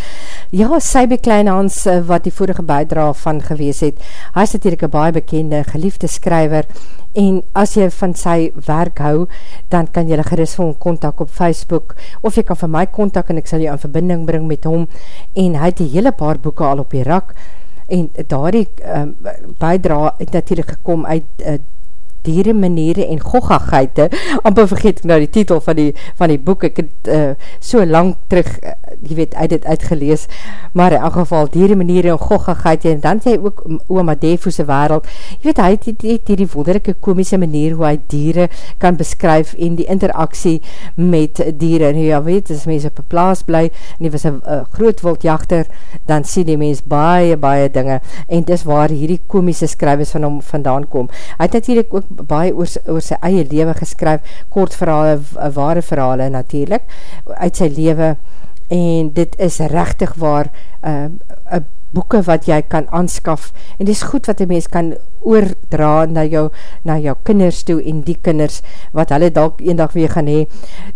Ja, Sybie Kleinhans, eh, wat die vorige bijdra van gewees het, hy is natuurlijk een baie bekende, geliefde skryver, en as jy van sy werk hou, dan kan jy gerust van contact op Facebook, of jy kan van my contact, en ek sal jy aan verbinding bring met hom, en hy het die hele paar boeken al op die rak, en daar die um, bijdra het natuurlijk gekom uit uh, dieren, maniere en goggageite, amper vergeet ek nou die titel van die, van die boek, ek het uh, so lang terug, uh, jy weet, uit het uitgelees, maar in geval, dieren, maniere en goggageite, en dan hy ook Ooma Defo's wereld, jy weet, hy het, het, het die wonderlijke komische manier, hoe hy dieren kan beskryf, en die interaksie met dieren, en ja weet, as mens op een plaas bly, en die was een uh, groot wildjachter, dan sien die mens baie, baie dinge, en dis waar hierdie komische skryvers van hom vandaan kom. Hy het natuurlijk ook baie oor, oor sy eie lewe geskryf, kort verhale, ware verhale natuurlijk, uit sy lewe, en dit is rechtig waar, uh, uh, boeke wat jy kan aanskaf, en dit is goed wat die mens kan oordra na jou, na jou kinders toe, en die kinders, wat hulle dalk een dag weer gaan hee,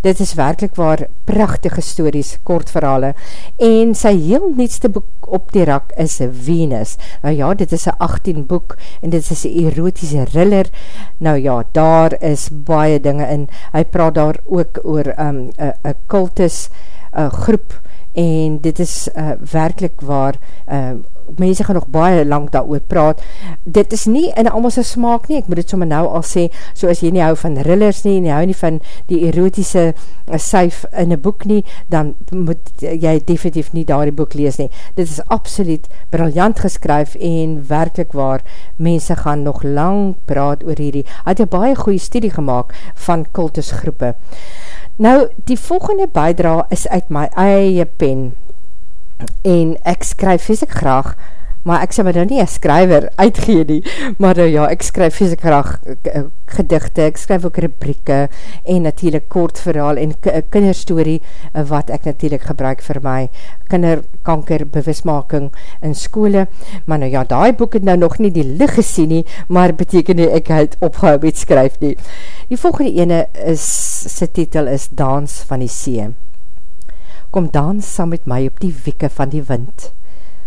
dit is werkelijk waar prachtige stories, kort verhale, en sy heel nietste boek op die rak is Venus, nou ja, dit is een 18 boek, en dit is een erotische riller, nou ja, daar is baie dinge in, hy praat daar ook oor um, een cultus uh, groep, en dit is uh, werkelijk waar uh, mense gaan nog baie lang daar oor praat, dit is nie in allemaal sy smaak nie, ek moet dit sommer nou al sê, so as jy nie hou van rillers nie, en jy hou nie van die erotische uh, syf in een boek nie, dan moet jy definitief nie daar die boek lees nie. Dit is absoluut briljant geskryf en werkelijk waar mense gaan nog lang praat oor hierdie. Hy het een baie goeie studie gemaakt van kultusgroepe. Nou, die volgende bijdra is uit my eie pen. En ek skryf vies ek graag, maar ek sê my nou nie een skryver uitgee nie, maar nou ja, ek skryf vies ek graag eh, gedigte, ek skryf ook rubrieke en natuurlijk kort verhaal en kinderstory eh, wat ek natuurlijk gebruik vir my kinderkanker bewismaking in skole, maar nou ja, die boek het nou nog nie die licht gesien nie, maar beteken nie ek het opgehou met skryf nie. Die volgende ene is, sy titel is Dans van die See. Kom dans saam met my op die wieke van die wind.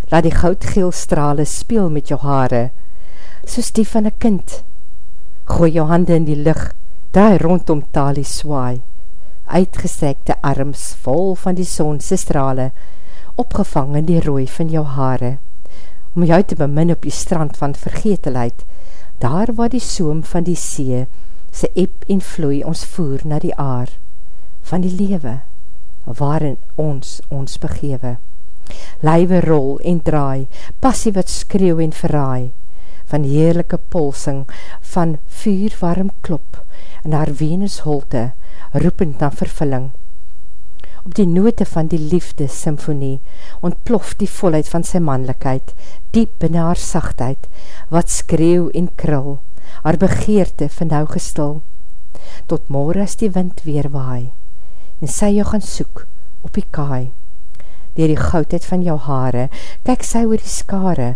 Laat die goudgeel strale speel met jou hare, soos die van een kind. Gooi jou hande in die licht, draai rondom talie swaai. Uitgestrekte arms vol van die sonse strale, opgevang in die rooi van jou hare. Om jou te bemin op die strand van vergetelheid, daar waar die soom van die see, sy ep en vloei ons voer na die aar van die lewe, waarin ons ons begewe. Lywe rol en draai, passie wat skreeuw en verraai, van heerlijke polsing, van vuur warm klop, en haar Venus holte, roepend na vervulling. Op die note van die liefde symfonie, ontplof die volheid van sy manlikheid, diep in haar sachtheid, wat skreeuw en krul, haar begeerte van nou gestil, tot morgen as die wind weer waai, en sy jou gaan soek op die kaai. Dier die goudheid van jou haare, kyk sy oor die skare,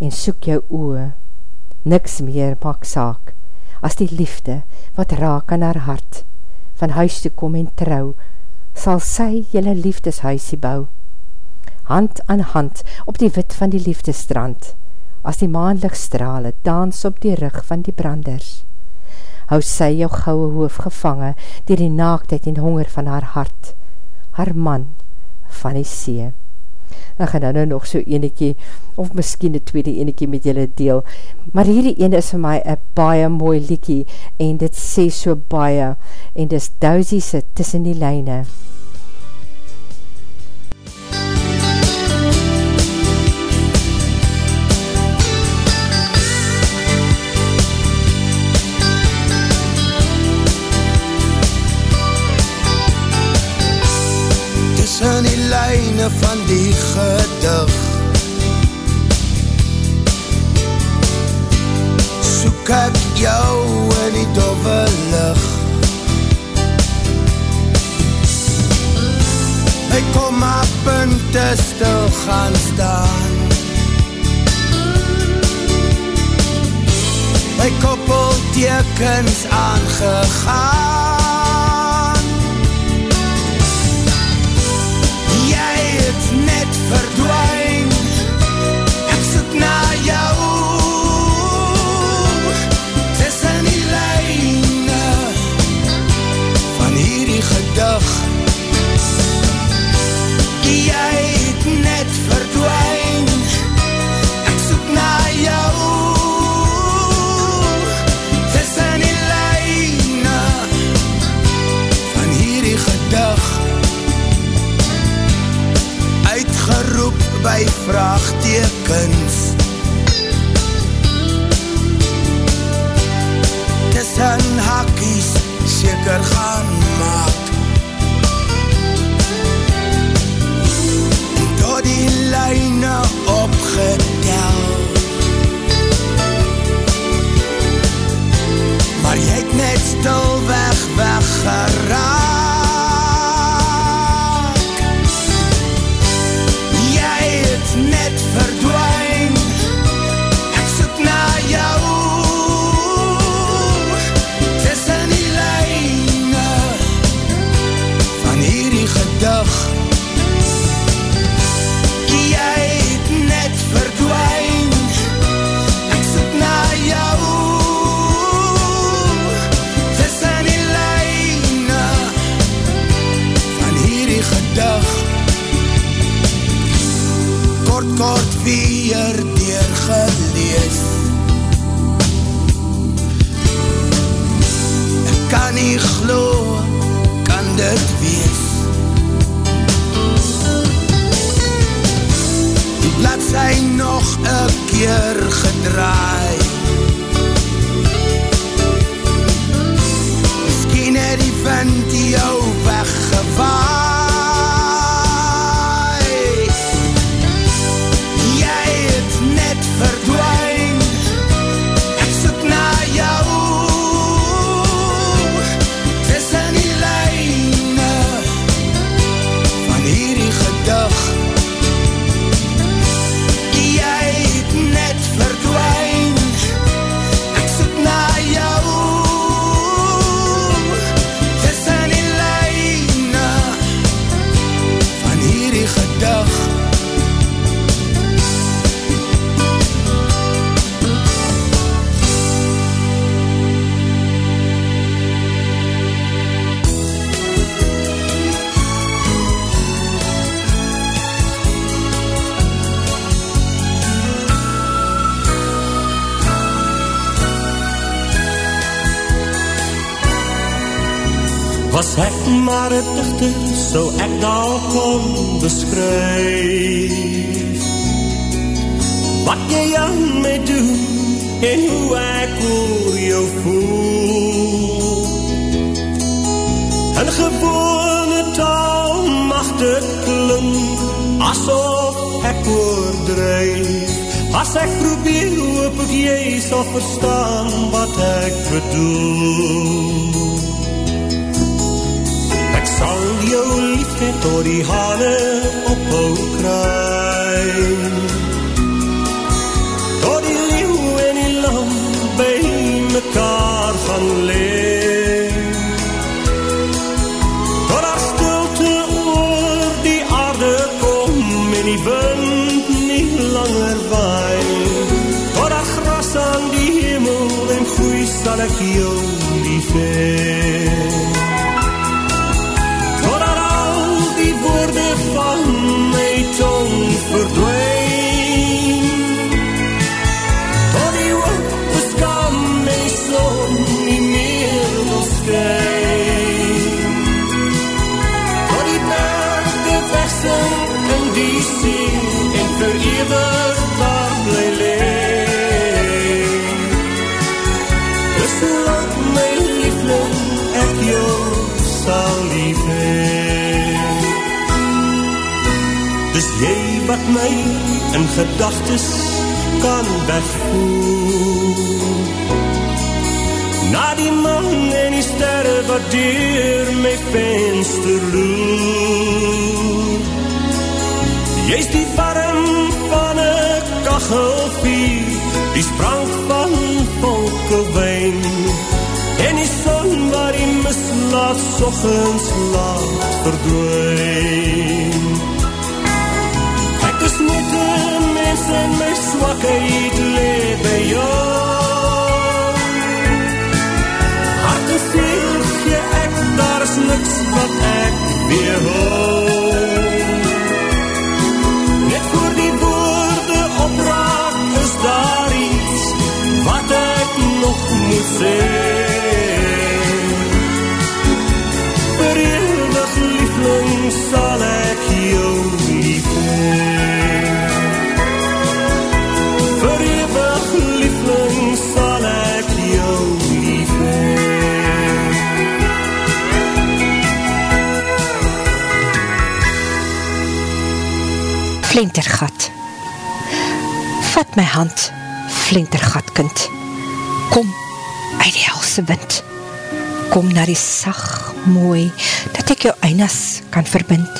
en soek jou oe. Niks meer maak saak, as die liefde, wat raak aan haar hart, van huis te kom en trouw, sal sy jylle liefdeshuisie bou. Hand aan hand op die wit van die liefdestrand, as die maanlig strale dans op die rug van die branders. Hou sy jou gouwe hoof gevange dier die naaktheid en honger van haar hart, haar man van die see. Dan gaan nou nog so enekie, of miskien die tweede enekie met julle deel. Maar hierdie ene is vir my een baie mooi liekie, en dit sê so baie, en dis dousie sit tussen die lijne. tussen lijne van die gedig. Soek ek jou in die dove licht Ek kom maar punte stil gaan staan. Ek koppel tekens aangegaan vraagtekens. Tussen hakkies seker gaan maak. En tot die lijne op Jy's die warm van 'n kaggelvuur, die sprank van volke wyn. En die son waar die mislaat soggens laat verdwyn. Ek is net 'n mens en my swakheid lê by jou. Daar's niks wat ek weerhou. Net voor die woorde opraak is daar iets wat ek nog moet sê. Vir eeuwig liefling sal Flentergat. Vat my hand, Flentergat kind. Kom uit die helse wind. Kom na die sag, mooi, dat ek jou einas kan verbind.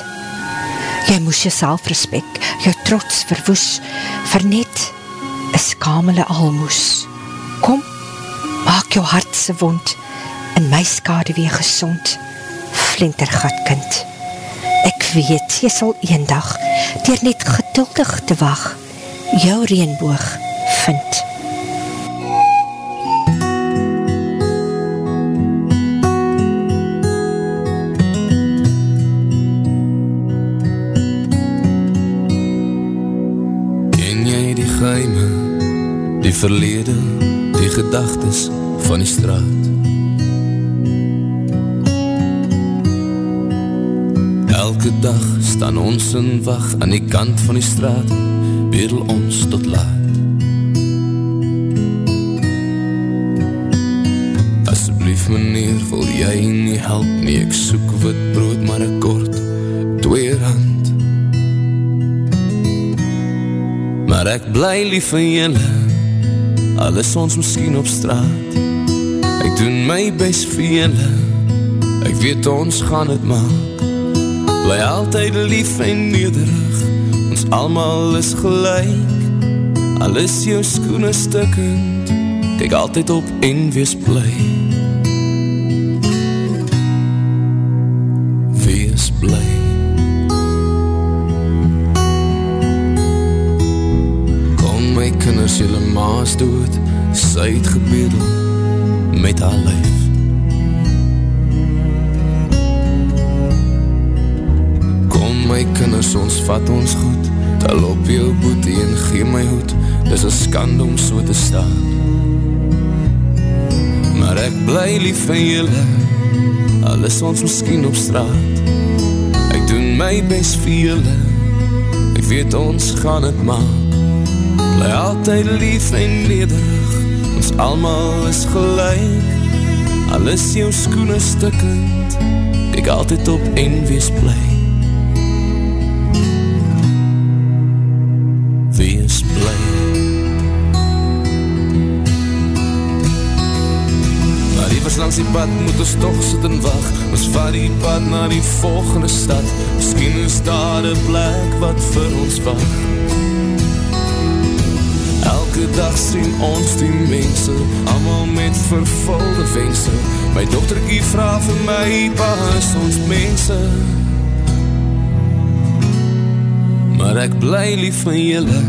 Jy moes jou selfrespek, jou trots verwoes, vir net een skamele almoes. Kom, maak jou hartse wond, in my skade weer gezond, flintergat kind. Ek weet, jy sal een dag, dier net geduldig te wacht, jou reenboog vind. die verlede, die gedagtes van die straat. Elke dag staan ons in wacht aan die kant van die straat, bedel ons tot laat. Asseblief meneer, wil jy nie help nie, ek soek wit brood, maar ek kort twee rand. Maar ek bly lief van jylle, al is ons miskien op straat. Ek doen my best vir julle. Ek weet ons gaan het maak Bly altyd lief en nederig. Ons allemaal is gelijk Al is jou skoene stikkend. Kijk altyd op en wees bly. Wees bly. Kom my kinders julle maas dood. Sy het gebedel met haar lijf. Vat ons goed, tel op jou boete en gee my hoed, dis een skand om so te staan. Maar ek bly lief van julle, al is ons miskien op straat. Ek doen my best vir julle, ek weet ons gaan het maak. Bly altyd lief en nederig, ons allemaal is gelijk. Al is jou skoene stikkend. Ek altyd op en wees bly langs die pad moet ons toch sit en wacht. Ons vaar die pad na die volgende stad. Misschien is daar een plek wat vir ons wacht. Elke dag sien ons die mense Amal met vervulde wense My dochterkie vraag vir my Pa is ons mense Maar ek bly lief van julle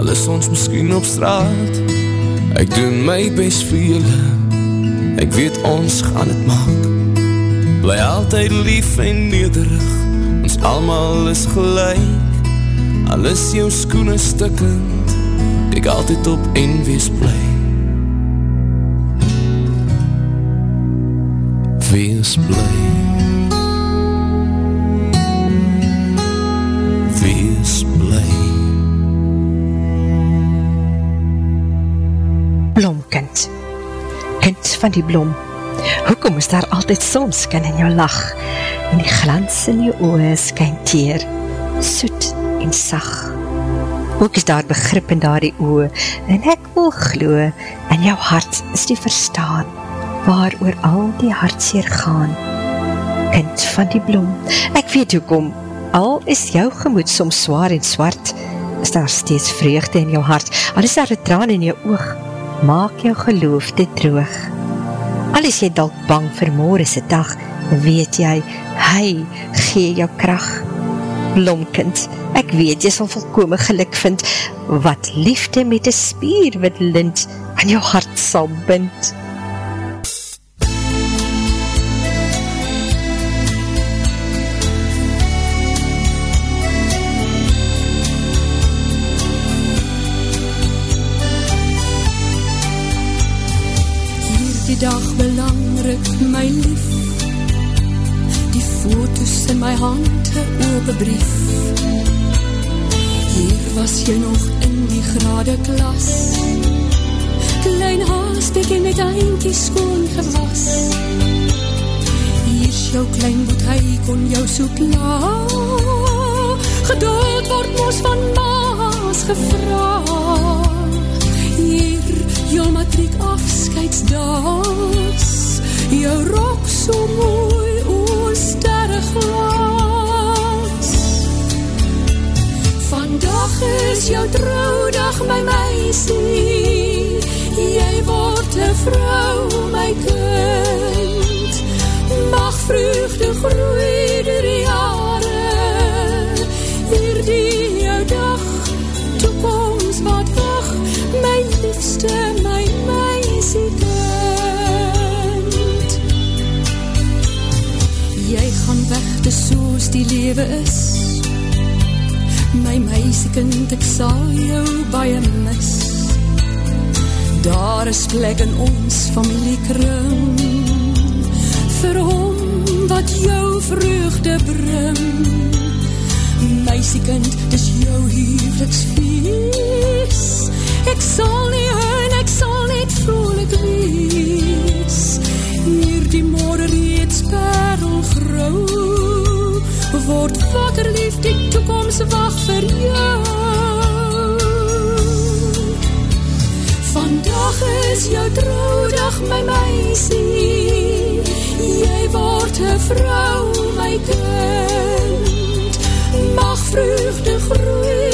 Al is ons miskien op straat. Ek doen my best vir julle Ek weet ons gaan het maak. Bly altyd lief en nederig. Ons allemaal is gelijk. Al is jou skoene stikkend. Ek altyd op en wees bly. Wees bly Van die blom. Hoekom is daar altyd sonskin in jou lach? En die glans in jou oor skyn teer Soet en sag. Ook is daar begrip in daar die oe, en ek wil glo, en jou hart is die verstaan, waar oor al die hartseer gaan. Kind van die bloem, ek weet hoekom, al is jou gemoed soms zwaar en zwart, is daar steeds vreugde in jou hart, al is daar een traan in jou oog, maak jou geloof te droog. Al is jy dalk bang vir morgense dag, weet jy, hy gee jou kracht. Blomkind, Ek weet, jy sal volkome geluk vind, wat liefde met een spierwit lint aan jou hart sal bind. Die dag belangrik, my lief, die foto's in my hand, een open brief, was jy nog in die grade klas. Klein haasbekie met eindkie skoon gewas. Hier is jou klein boet, hy kon jou so klaar Geduld word mos van maas gevra. Hier, jou matriek afscheidsdaas Jou rok so mooi, o sterreglaas Vandag is jou trouwdag, my meisie. Jy word een vrou, my kind. Mag vreugde groei door die die lewe is. My meisiekind, ek sal jou baie mis. Daar is plek in ons familiekring. Vir hom wat jou vreugde bring. Meisiekind, dis jou huweliksfees. Ek sal nie huin, ek sal net vrolik wees. Hier die morgen reeds perlgrauw Word wakker lief, die toekomst wacht vir jou. Vandag is jou trouwdag, my meisie. Jy word een vrou, my kind. Mag vreugde groei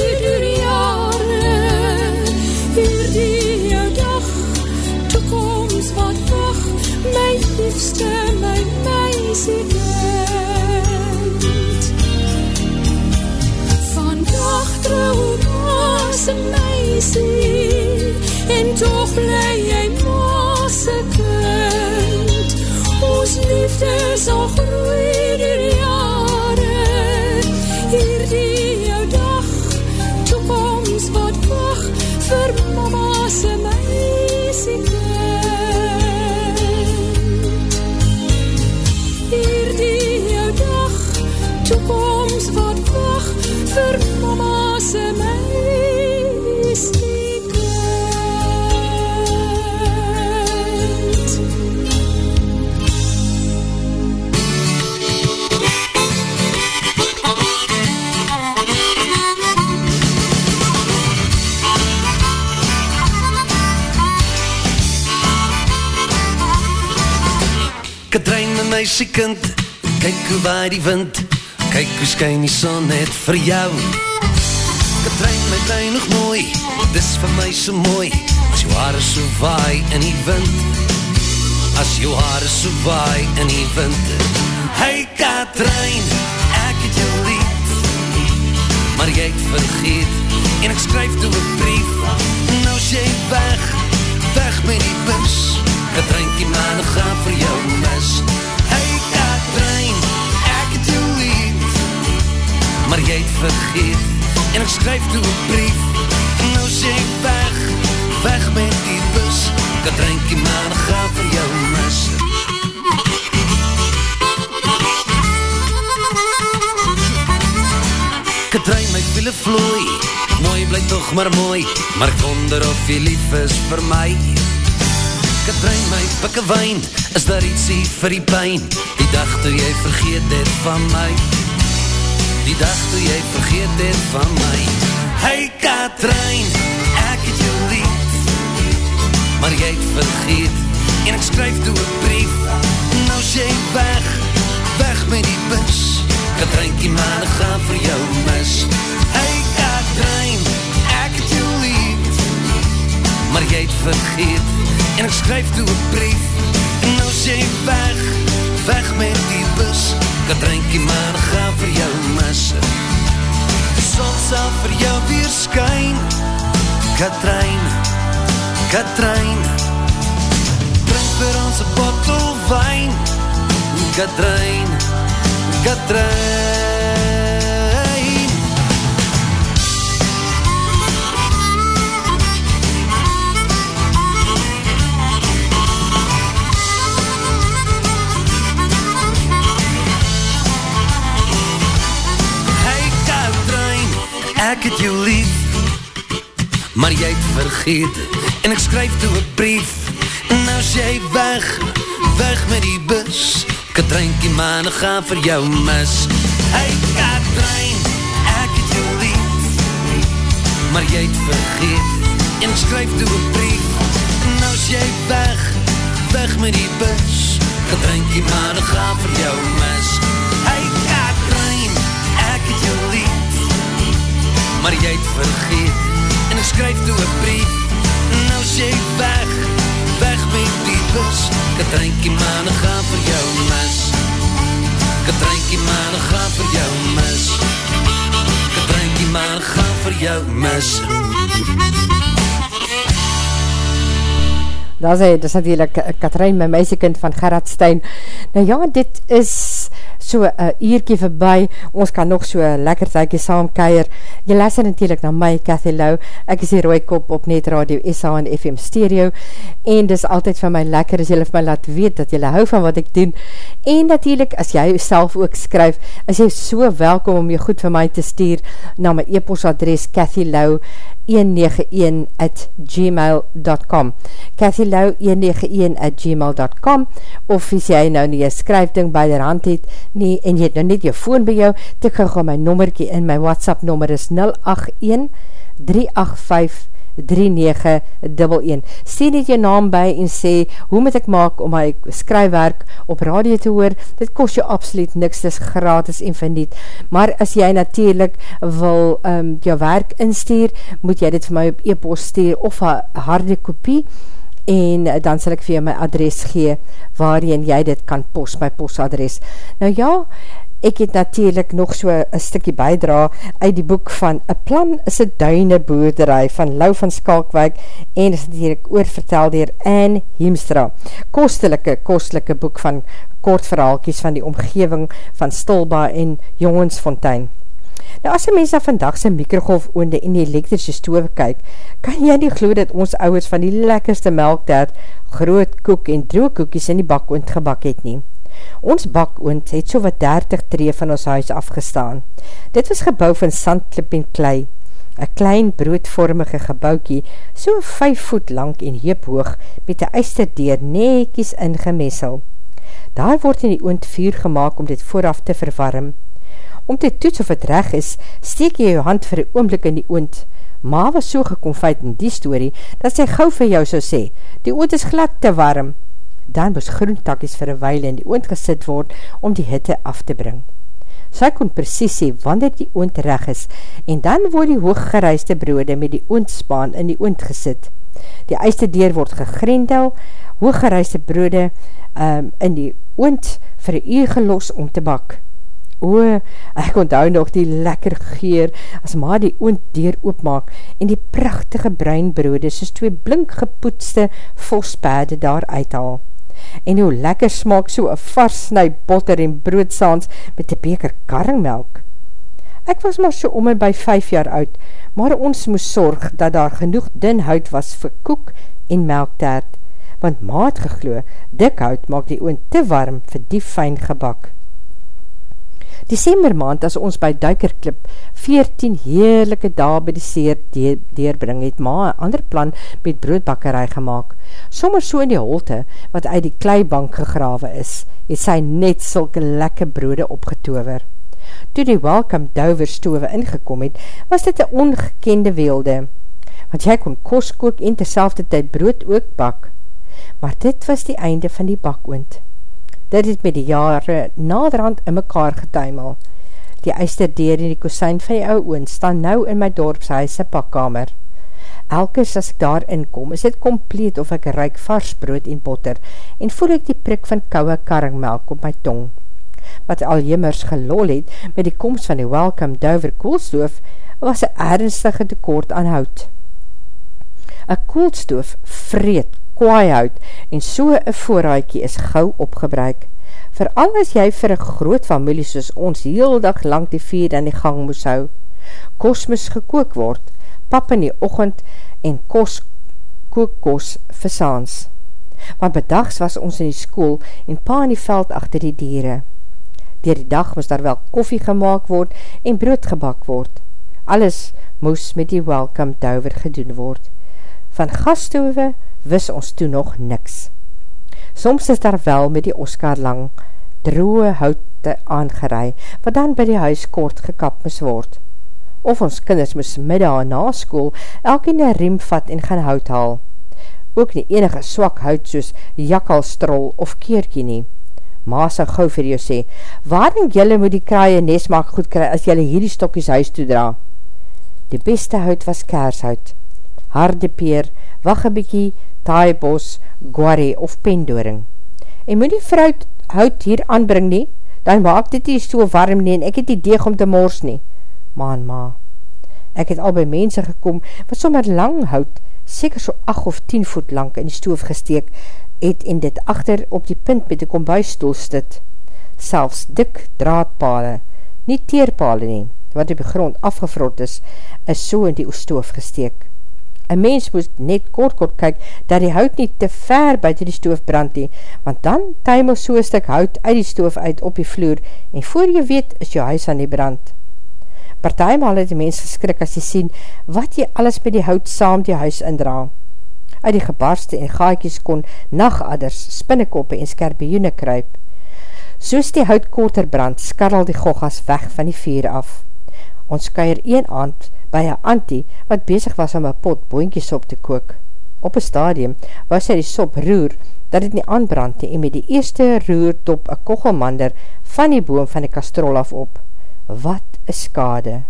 Kyk hoe waai die wind, kyk hoe skyn die son net vir jou. Katrein, my tuin nog mooi, dis vir my so mooi, as jou haare so waai in die wind. As jou haare so waai in die wind. Hey Katrein, ek het jou lief, maar het vergeet, en ek skryf toe een brief, nou is jy weg, weg met die bus, Katrijnkie mannen gaan vir jou mis Maar jy het vergeet. En ek skryf toe een brief. Nou sê ek weg, weg met die bus. Katrijnkie mannen gaan vir jou mis. Katrein, my wiele vloei. Mooi bly toch maar mooi. Maar ek wonder of jy lief is vir my. Katrein, my pikke wijn, is daar ietsie vir die pijn? Die dag toe jy vergeet het van my Die dag toe jy vergeet het van my Hey Katrein, ek het jou lief Maar jy het vergeet. En ek skryf toe een brief Nou is jy weg, weg met die bus. Katreinkie mannen gaan vir jou mis. Hey Katrein, ek het jou lief Maar jy het vergeet. En ek skryf toe een brief En nou sê jy weg, weg met die bus. Katreinkie mannen gaan vir jou mis Die zon sal vir jou weer skyn. Katrein, Katrein Drink vir ons een bottel wijn. Katrein, Katrein ek het jou lief Maar jy het vergeet. En ek skryf toe een brief Nou is jy weg, weg met die bus. Katreinkie mannen gaan vir jou mis. Hey Katrein, ek het maar jy het vergeet. En skryf toe een brief Nou is jy weg, weg met die bus. Gedrinkie maar, ek ga vir jou mis Maar jy het vergeet. En ek skryf toe een brief. Nou is jy weg, weg met die bus Katrinkie maar, ek ga vir jou mis. Katrinkie maar, ek ga vir jou mis. Katrinkie maar, ek ga vir jou mis Daar sê, dit is natuurlijk Katrijn, my meisiekind van Gerard Stein. Nou ja, dit is so een uurkie voorbij, ons kan nog so lekker tykie saam keier. Jy luister natuurlijk na my, Cathy Lau, ek is die rooikop op Net Radio SA en FM Stereo, en dis altyd van my lekker, as jylle vir my laat weet, dat jylle hou van wat ek doen, en natuurlijk, as jy self ook skryf, is jy so welkom om jy goed vir my te stuur, na my e-postadres, Cathy Lau, 191 at gmail.com kathylau191 at gmail.com of as jy nou nie een skryfding by der hand het nie, en jy het nou net jou phone by jou, tik gauw my nommerkie in, my WhatsApp nommer is 081 385 3911 Sê net jou naam by en sê, hoe moet ek maak om my skrywerk op radio te hoor? Dit kost jou absoluut niks, dit is gratis en verniet. Maar as jy natuurlijk wil um, jou werk instuur, moet jy dit vir my op e-post stuur of een harde kopie en dan sal ek vir jou my adres gee waarin jy dit kan post, my postadres. Nou ja, ek het natuurlijk nog so een stikkie bijdra uit die boek van A Plan is een duine boerderij van Lau van Skalkwijk en is natuurlijk oorvertel dier Anne Hiemstra. Kostelike, kostelike boek van kort verhaalkies van die omgeving van Stolba en Jongensfontein. Nou as een mens na vandag sy mikrogolf oonde en die elektrische stove kyk, kan jy nie glo dat ons ouwers van die lekkerste melktaart, groot koek en droogkoekies in die bak oond gebak het nie. Ons bakoond het so wat 30 tree van ons huis afgestaan. Dit was gebouw van sandklip en klei. Een klein broodvormige gebouwkie, so 5 voet lang en heep hoog, met die eisterdeer neekies ingemessel. Daar word in die oond vuur gemaakt om dit vooraf te verwarm. Om te toets of het reg is, steek jy jou hand vir die oomblik in die oond. Ma was so gekonfeit in die story, dat sy gauw vir jou so sê, die oond is glad te warm, dan moes groentakkies vir een weile in die oond gesit word om die hitte af te bring. Sy kon precies sê wanneer die oond reg is en dan word die hooggereiste brode met die oondspaan in die oond gesit. Die eiste deur word gegrendel, hooggereiste brode um, in die oond vir die uur gelos om te bak. O, ek onthou nog die lekker geer as ma die oond deur oopmaak en die prachtige bruinbrode soos twee blink gepoetste vospade daar uithaal en hoe lekker smaak so een vars snui botter en broodsaans met een beker karringmelk. Ek was maar so om en by vijf jaar oud, maar ons moes sorg dat daar genoeg dun hout was vir koek en melktaart, want maat gegloe, dik hout maak die oon te warm vir die fijn gebak. December maand, as ons by Duikerklip 14 heerlijke dae by die seer deurbring, het ma een ander plan met broodbakkerij gemaakt. Sommer so in die holte, wat uit die kleibank gegrawe is, het sy net sulke lekke brode opgetover. Toe die welcome dover stove ingekom het, was dit een ongekende weelde, want jy kon kos kook en terselfde tyd brood ook bak. Maar dit was die einde van die bakoond dit het met die jare naderhand in mekaar getuimel. Die eisterdeer en die kosijn van die ou oon staan nou in my dorpshuise pakkamer. Elkes as ek daar inkom, is dit compleet of ek ruik vars brood en botter en voel ek die prik van kouwe karringmelk op my tong. Wat al jimmers gelol het met die komst van die welcome Dover koolstoof, was een ernstige tekort aan hout. Een koolstoof vreet kwaai hout en so een voorraadkie is gauw opgebruik. Vooral as jy vir een groot familie soos ons heel dag lang die vier aan die gang moes hou. Kos moes gekook word, pap in die ochend en kos kook kos versaans. Want bedags was ons in die school en pa in die veld achter die dieren. Dier die dag moes daar wel koffie gemaakt word en brood gebak word. Alles moes met die welcome dover gedoen word. Van gasthoewe wis ons toe nog niks. Soms is daar wel met die Oscar lang droe houte aangerei, wat dan by die huis kort gekap mis word. of ons kinders moes middag na school elke een riem vat en gaan hout haal. Ook nie enige swak hout soos jakkalstrol of keerkie nie. Ma sal gauw vir jou sê, waar denk jylle moet die kraaie nes maak goed kry as jylle hierdie stokkies huis toe dra? Die beste hout was kershout, harde peer, waggebiekie, taaibos, guarre of pendoring. En moet die fruit hout hier aanbring nie, dan maak dit nie so warm nie en ek het die deeg om te mors nie. Maan ma, ek het al by mense gekom wat sommer lang hout, seker so 8 of 10 voet lang in die stoof gesteek het en dit achter op die punt met die kombuisstoel stit. Selfs dik draadpale, nie teerpale nie, wat op die grond afgefrot is, is so in die stoof gesteek. Een mens moet net kort kort kyk, dat die hout nie te ver buiten die stoof brand nie, want dan tuimel so een stuk hout uit die stoof uit op die vloer, en voor jy weet, is jou huis aan die brand. Partijmaal het die mens geskrik as jy sien, wat jy alles by die hout saam die huis indraag uit die gebarste en gaaikies kon nagadders, spinnekoppe en skerpioene kruip. Soos die hout korter brand, skarrel die goggas weg van die vuur af. Ons keier een aand by een antie wat bezig was om een pot boinkies op te kook. Op een stadium was hy die sop roer, dat het nie aanbrand en met die eerste roer top een kochelmander van die boom van die kastrol af op. Wat een skade!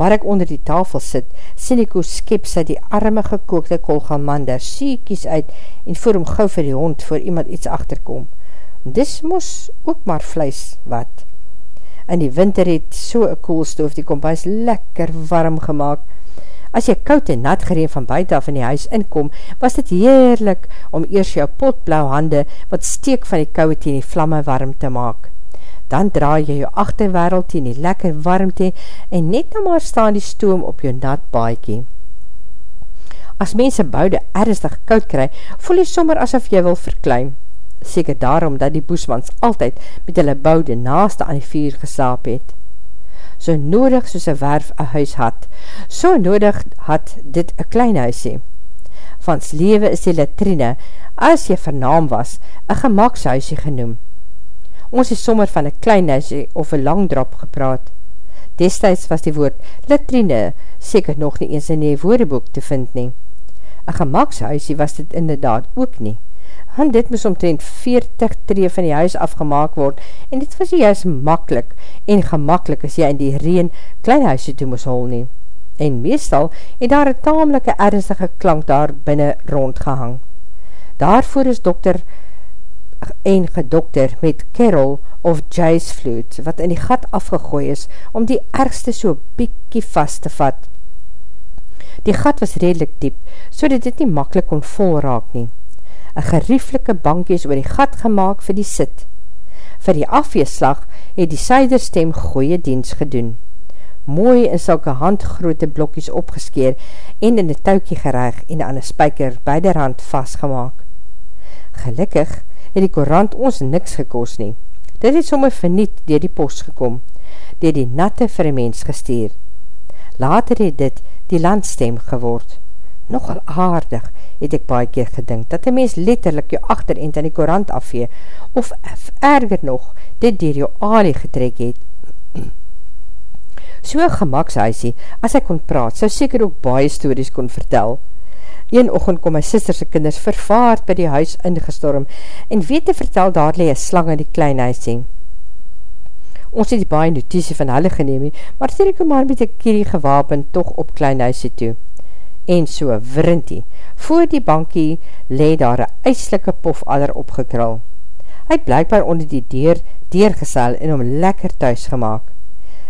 waar ek onder die tafel sit, sien ek hoe skep sy die arme gekookte kolgamander siekies uit en voer hom gauw vir die hond voor iemand iets achterkom. Dis mos ook maar vlees wat. In die winter het so een koelstoof die kompas lekker warm gemaakt. As jy koud en nat gereen van buiten af in die huis inkom, was dit heerlik om eers jou potblauw hande wat steek van die kouwe teen die vlamme warm te maak dan draai jy jou achterwereld in die lekker warmte en net nou maar staan die stoom op jou nat baiekie. As mense boude ernstig koud kry, voel jy sommer asof jy wil verklein. Seker daarom dat die boesmans altyd met hulle boude naaste aan die vuur gesaap het. So nodig soos een werf een huis had, so nodig had dit een klein huisie. Vans lewe is die latrine, as jy vernaam was, een gemakshuisie genoemd. Ons is sommer van een klein huisie of een lang drop gepraat. Destijds was die woord latrine seker nog nie eens in die woordeboek te vind nie. Een gemakshuisie was dit inderdaad ook nie. Want dit moes omtrent 40 tree van die huis afgemaak word en dit was juist makkelijk en gemakkelijk as jy in die reen klein huisie toe moes hol nie. En meestal het daar een tamelike ernstige klank daar binnen rondgehang. Daarvoor is dokter en gedokter met Carol of Jay's flute, wat in die gat afgegooi is, om die ergste so piekie vast te vat. Die gat was redelijk diep, so dat dit nie makkelijk kon vol raak nie. Een gerieflike bankie is oor die gat gemaakt vir die sit. Vir die afweeslag het die suiderstem goeie diens gedoen. Mooi in sulke handgrote blokkies opgeskeer en in die toukie gereig en aan die spijker by der hand vastgemaak. Gelukkig het die korant ons niks gekos nie. Dit het sommer verniet dier die post gekom, dier die natte vir die mens gestuur. Later het dit die landstem geword. Nogal aardig het ek baie keer gedink, dat die mens letterlik jou achterend aan die korant afvee, of erger nog, dit dier jou alie getrek het. So gemakshuisie, as ek kon praat, sou seker ook baie stories kon vertel, Een ochend kom my sisterse kinders vervaard by die huis ingestorm en weet te vertel daar lee een slang in die klein huis sien. Ons het die baie notitie van hulle geneem, maar sê ek maar met die kierie gewapen toch op klein huisie toe. En so wrintie, voor die bankie lee daar een eislike pofadder opgekrul. Hy het blijkbaar onder die deur deurgesel en om lekker thuis gemaakt.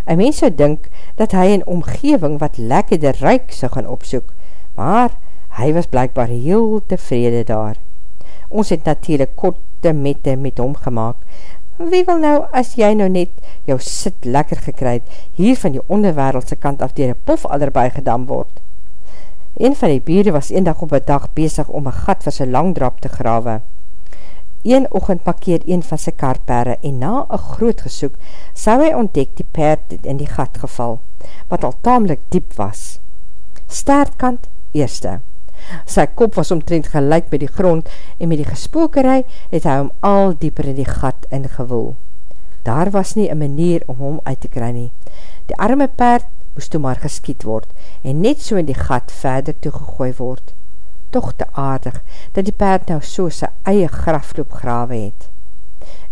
Een mens zou dink dat hy een omgeving wat lekkerder ruik zou gaan opsoek, maar Hy was blijkbaar heel tevrede daar. Ons het natuurlijk korte mette met hom gemaakt. Wie wil nou, as jy nou net jou sit lekker gekryd, hier van die onderwereldse kant af dier een pofadder bygedam word? Een van die bieren was een dag op een dag bezig om een gat vir sy langdrap te grawe. Een ochend markeer een van sy karperre en na een groot gesoek sou hy ontdek die perd in die gat geval, wat al tamelijk diep was. Staartkant, eerste. Sy kop was omtrent gelijk by die grond en met die gespookerij het hy hom al dieper in die gat ingewoel. Daar was nie een manier om hom uit te kry nie. Die arme paard moes toe maar geskiet word en net so in die gat verder toegegooi word. Toch te aardig, dat die paard nou so sy eie grafloop grawe het.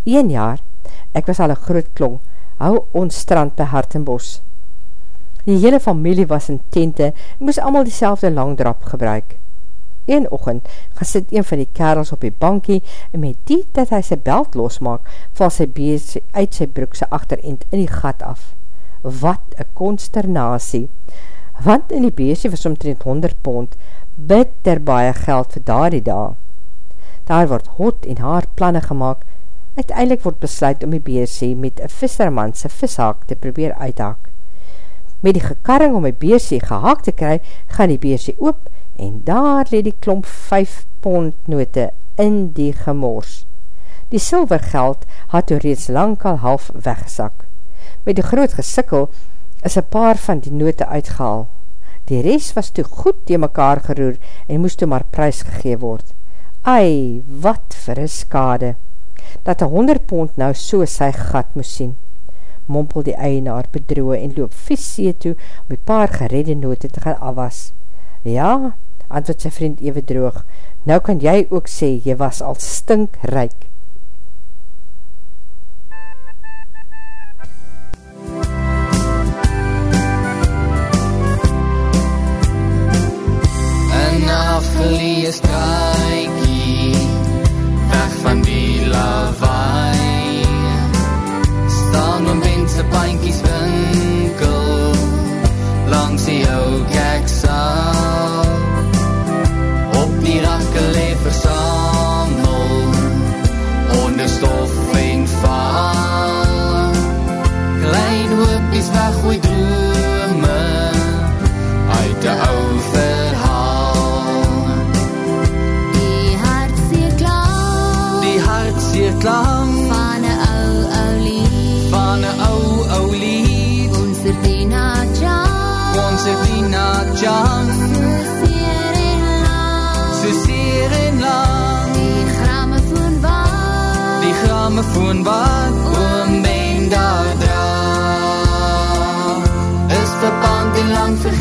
Een jaar, ek was al een groot klong, hou ons strand by Hartenbos. Die hele familie was in tente en moes allemaal die langdrap gebruik. Een ochend gaan sit een van die kerels op die bankie en met die dat hy sy belt losmaak, val sy bees uit sy broekse achterend in die gat af. Wat een consternatie! Want in die beesie was omtrent 100 pond, bitter baie geld vir daar die dag. Daar word hot en haar planne gemaakt, uiteindelik word besluit om die beersie met een vissermanse vishaak te probeer uithaak. Met die gekarring om die beersie gehaak te kry, gaan die beersie oop en daar leed die klomp 5 pond note in die gemors. Die silvergeld had toe reeds lang al half weggesak. Met die groot gesikkel is een paar van die note uitgehaal. Die rest was toe goed die mekaar geroer en moest toe maar prijs gegee word. Ai, wat vir een skade, dat een honderd pond nou so sy gat moes sien. Mompel die eienaar bedroe en loop vies see toe om die paar geredde note te gaan afwas. Ja, antwoord sy vriend even droog, nou kan jy ook sê, jy was al stink ryk. afgelees straatjie weg van die die grammofoon wat oom ben daar dra. Is verpand en lang vergete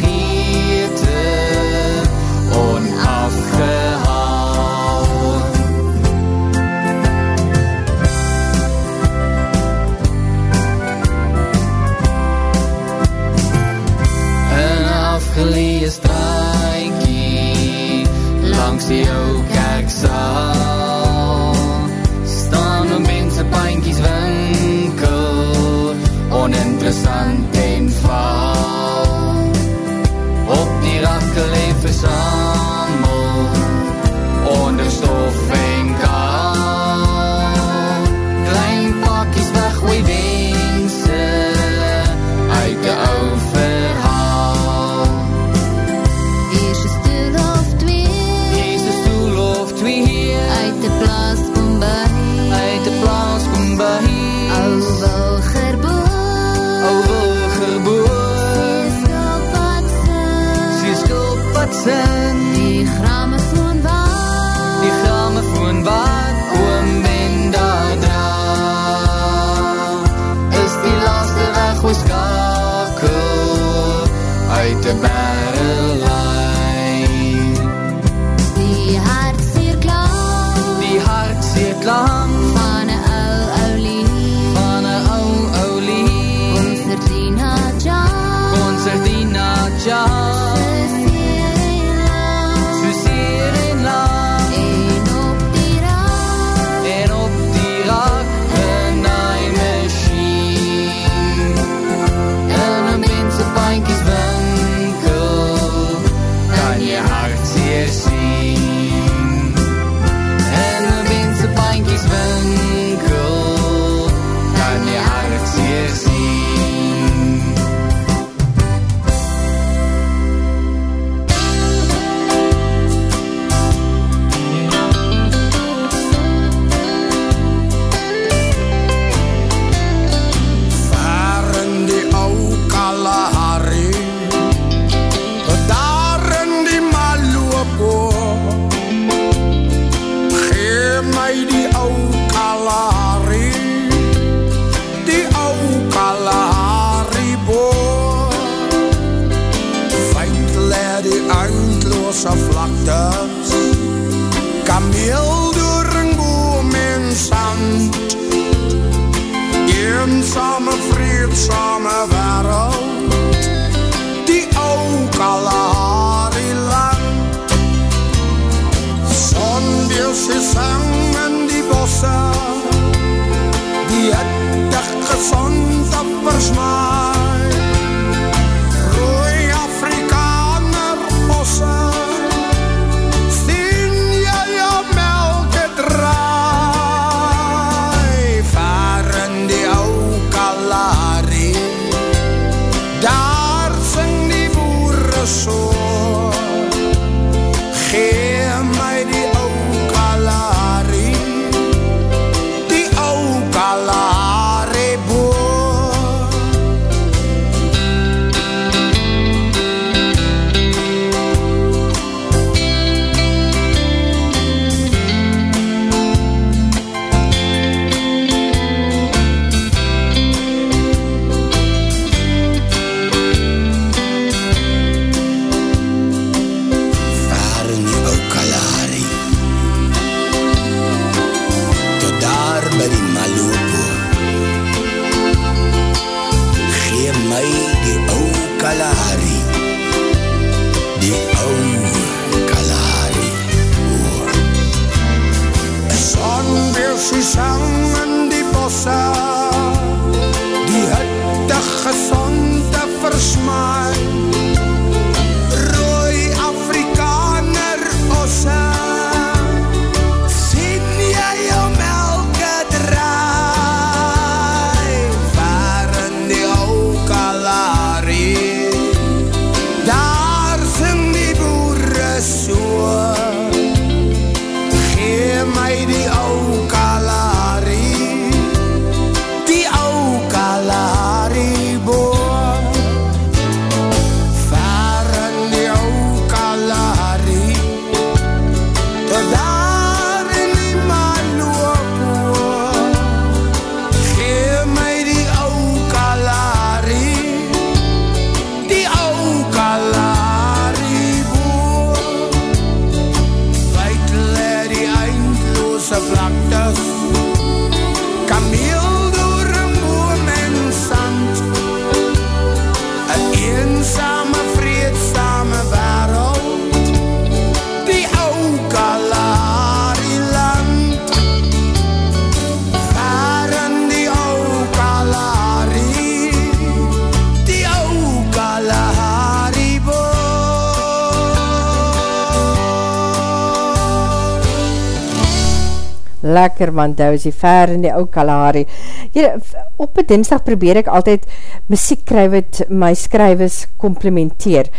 lekker man, daar is die ver in die ou Kalahari. Hier, op een dinsdag probeer ek altyd muziek kry wat my skrywers komplementeer.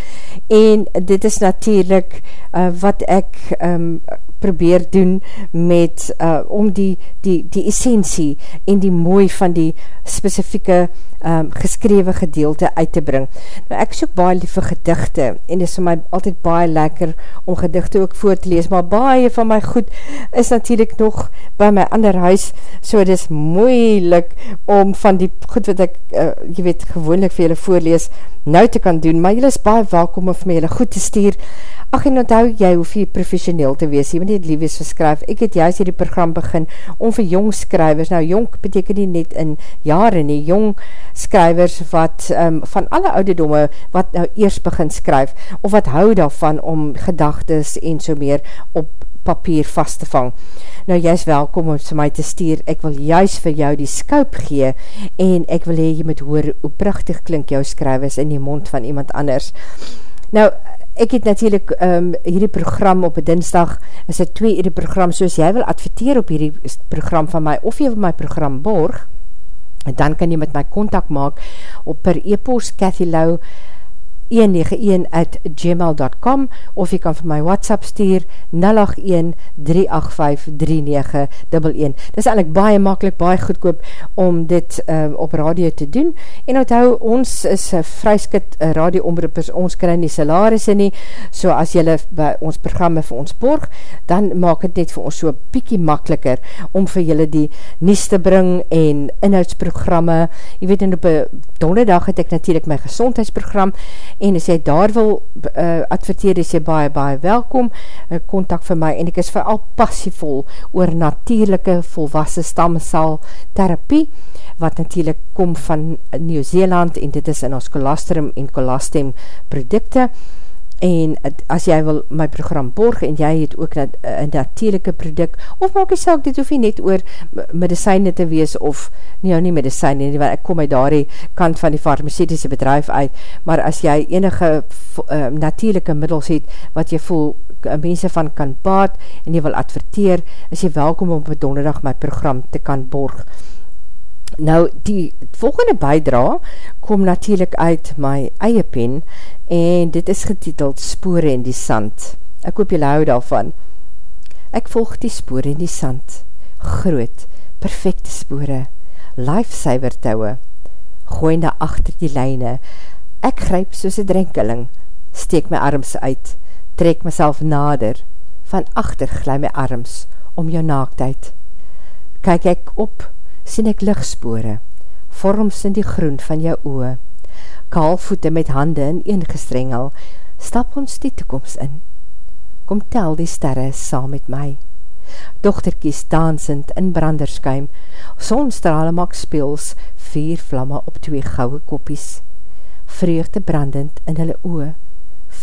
En dit is natuurlijk uh, wat ek um, probeer doen met, uh, om die, die, die essentie en die mooi van die specifieke um, geskrewe gedeelte uit te bring. Nou, ek soek baie lieve gedichte en dit is vir my altyd baie lekker om gedichte ook voor te lees, maar baie van my goed is natuurlijk nog by my ander huis, so het is moeilik om van die goed wat ek, uh, jy weet, gewoonlik vir julle voorlees, nou te kan doen, maar julle is baie welkom om vir my julle goed te stuur. Ach, en onthou, jy hoef hier professioneel te wees, jy moet nie het liefdes verskryf. Ek het juist hier die program begin om vir jong skrywers, nou jong beteken nie net in jare nie, jong skrywers wat um, van alle ouderdomme wat nou eers begin skryf, of wat hou daarvan om gedagtes en so meer op papier vast te vang. Nou, jy is welkom om vir my te stuur, ek wil juist vir jou die skuip gee, en ek wil hee, jy moet hoor hoe prachtig klink jou skrywers in die mond van iemand anders. Nou, ek het natuurlijk um, hierdie program op dinsdag, is het twee hierdie program, soos jy wil adverteer op hierdie program van my, of jy wil my program borg, dan kan jy met my contact maak op per e-post Cathy Lau 191 at gmail.com of jy kan vir my WhatsApp stuur 081-385-3911 Dit is eigenlijk baie makkelijk, baie goedkoop om dit um, op radio te doen. En onthou, ons is vryskit uh, radioomroepers, ons krijg nie salarisse nie, so as jylle by ons programme vir ons borg, dan maak het net vir ons so piekie makkeliker om vir jylle die nies te bring en inhoudsprogramme, jy weet en op donderdag het ek natuurlijk my gezondheidsprogram en as jy daar wil uh, adverteer, is jy baie, baie welkom, uh, contact vir my, en ek is vooral passievol oor natuurlijke volwassen stamcel therapie, wat natuurlijk kom van Nieuw-Zeeland, en dit is in ons colostrum en colostem producte, en as jy wil my program borg en jy het ook een natuurlijke product, of maak jy selk, dit hoef jy net oor medicijne te wees, of nie, nou nie medicijne, nie, want ek kom uit daar die kant van die farmaceutische bedrijf uit, maar as jy enige uh, natuurlijke middels het, wat jy voel, uh, mense van kan baat, en jy wil adverteer, is jy welkom om op donderdag my program te kan borg. Nou, die volgende bijdra kom natuurlijk uit my eie pen en dit is getiteld Spore in die Sand. Ek hoop jy hou daarvan. Ek volg die spore in die sand. Groot, perfecte spore. Lifesaver touwe. Gooi na achter die lijne. Ek gryp soos een drenkeling. Steek my arms uit. Trek myself nader. Van achter glij my arms om jou naaktheid. Kyk ek op sien ek lichtspore, vorms in die groen van jou oe. Kaalvoete met hande in een gestrengel, stap ons die toekomst in. Kom tel die sterre saam met my. Dochterkies dansend in branderskuim, sonstrale maak speels, vier vlamme op twee gouwe koppies. Vreugde brandend in hulle oe,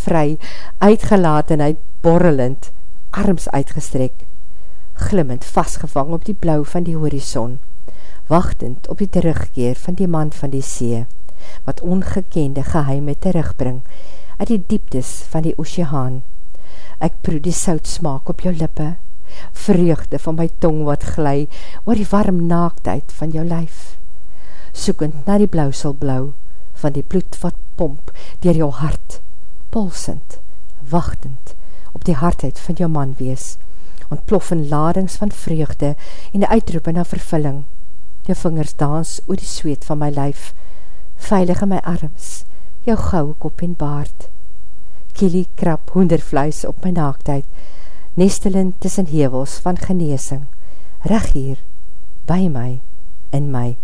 vry, uitgelatenheid borrelend, arms uitgestrek, glimmend vastgevang op die blauw van die horizon wachtend op die terugkeer van die man van die see, wat ongekende geheime terugbring uit die dieptes van die oceaan. Ek proe die sout smaak op jou lippe, vreugde van my tong wat glij oor die warm naaktheid van jou lyf, soekend na die blauwsel blauw van die bloed wat pomp dier jou hart, polsend, wachtend op die hardheid van jou man wees, ontploffen ladings van vreugde en die uitroep na vervulling, jou vingers dans oor die zweet van my lyf, veilig in my arms, jou gouwe kop en baard. Kielie krap hoendervluis op my naaktheid, nestelend tussen hevels van geneesing, reg hier, by my, in my,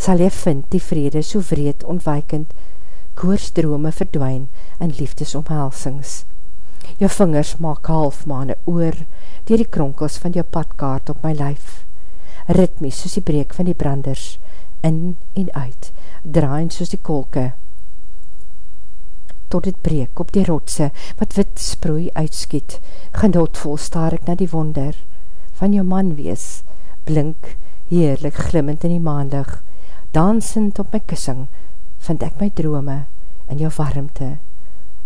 sal jy vind die vrede so vreed ontwijkend, koersdrome verdwijn in liefdesomhelsings. Jou vingers maak halfmane oor, dier die kronkels van jou padkaart op my lyf, ritmies soos die breek van die branders, in en uit, draaiend soos die kolke, tot het breek op die rotse, wat wit sproei uitskiet, genotvol staar ek na die wonder, van jou man wees, blink, heerlik glimmend in die maandig, dansend op my kussing, vind ek my drome, in jou warmte,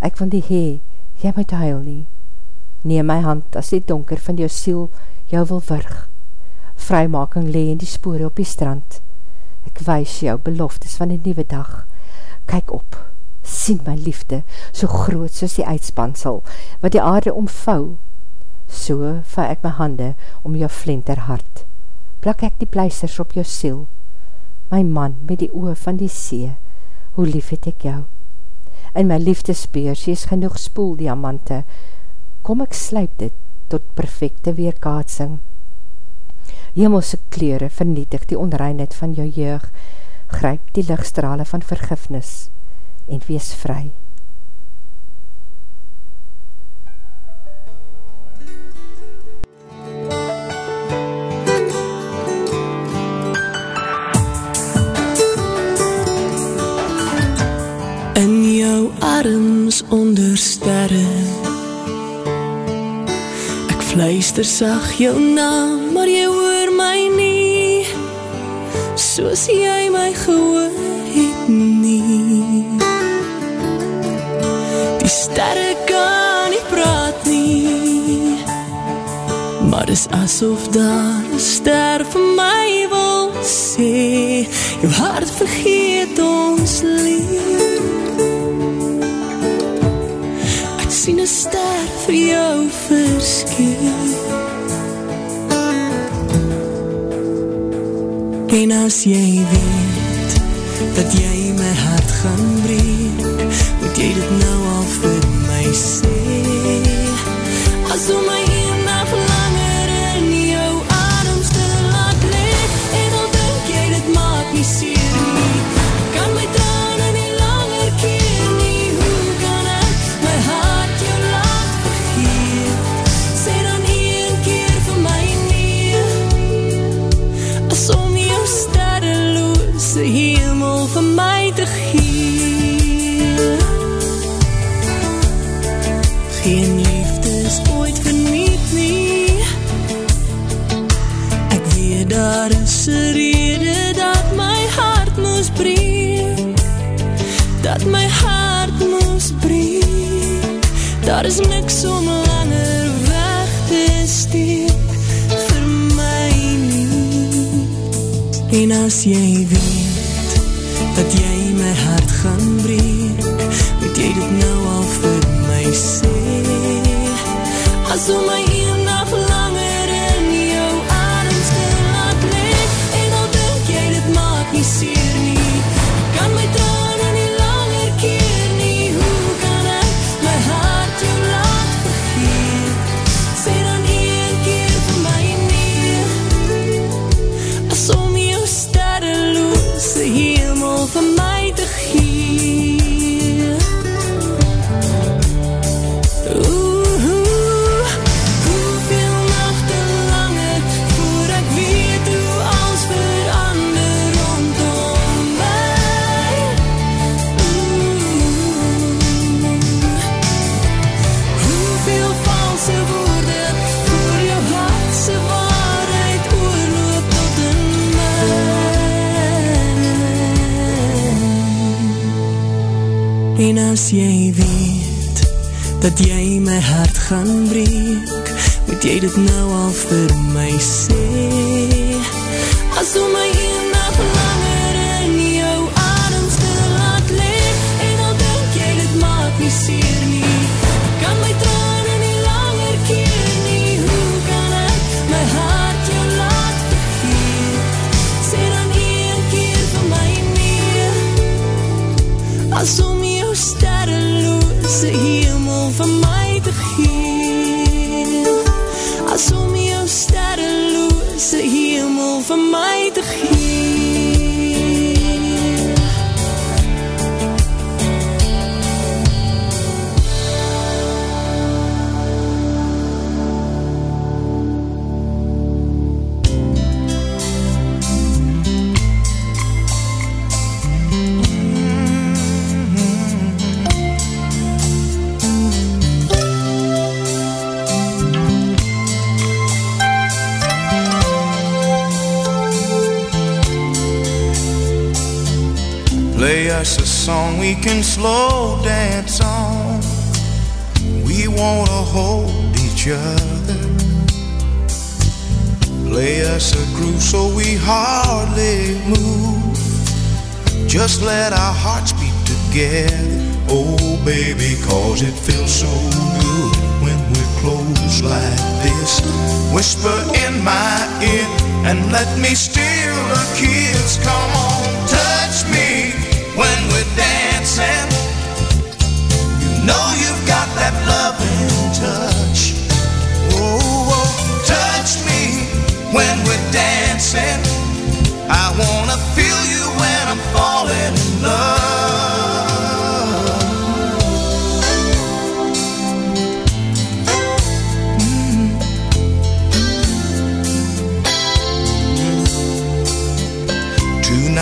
ek wil die hee, jy moet huil nie, neem my hand as die donker van jou siel jou wil wirg, vrymaking lee in die spore op die strand. Ek wys jou beloftes van die nieuwe dag. Kyk op, sien my liefde, so groot soos die uitspansel, wat die aarde omvou. So vou ek my hande om jou flinter hart. Plak ek die pleisters op jou siel. My man met die oor van die see, hoe lief het ek jou. In my liefdespeers, jy is genoeg spoel diamante, kom ek sluip dit tot perfecte weerkaatsing. Hemelse kleure vernietig die onreinheid van jou jeug, gryp die lichtstrale van vergifnis en wees vry. In jou arms onder sterre Luister sag jou naam, maar jy hoor Soos jy my gehoor het nie. Die sterre kan nie praat nie Maar is asof daar ster vir my wil sê Jou hart vergeet ons lief. Sien een ster vir jou verskeen En as jy weet dat jy my hart gaan breek moet jy dit nou al vir my sê. As om my as jy weet dat jy my hart gaan breek moet jy dit nou al vir my sê. As om my dat jy my hart gaan breek, moet jy dit nou al vir my sê. As om my een we can slow dance on. We wanna hold each other. Play us a groove so we hardly move. Just let our hearts beat together. Oh, baby, cause it feels so good when we're close like this. Whisper in my ear and let me steal a kiss. Come on, touch me when we're dancing. You know you've got that loving touch. Oh, oh, touch me when we're dancing. I wanna feel you when I'm falling in love.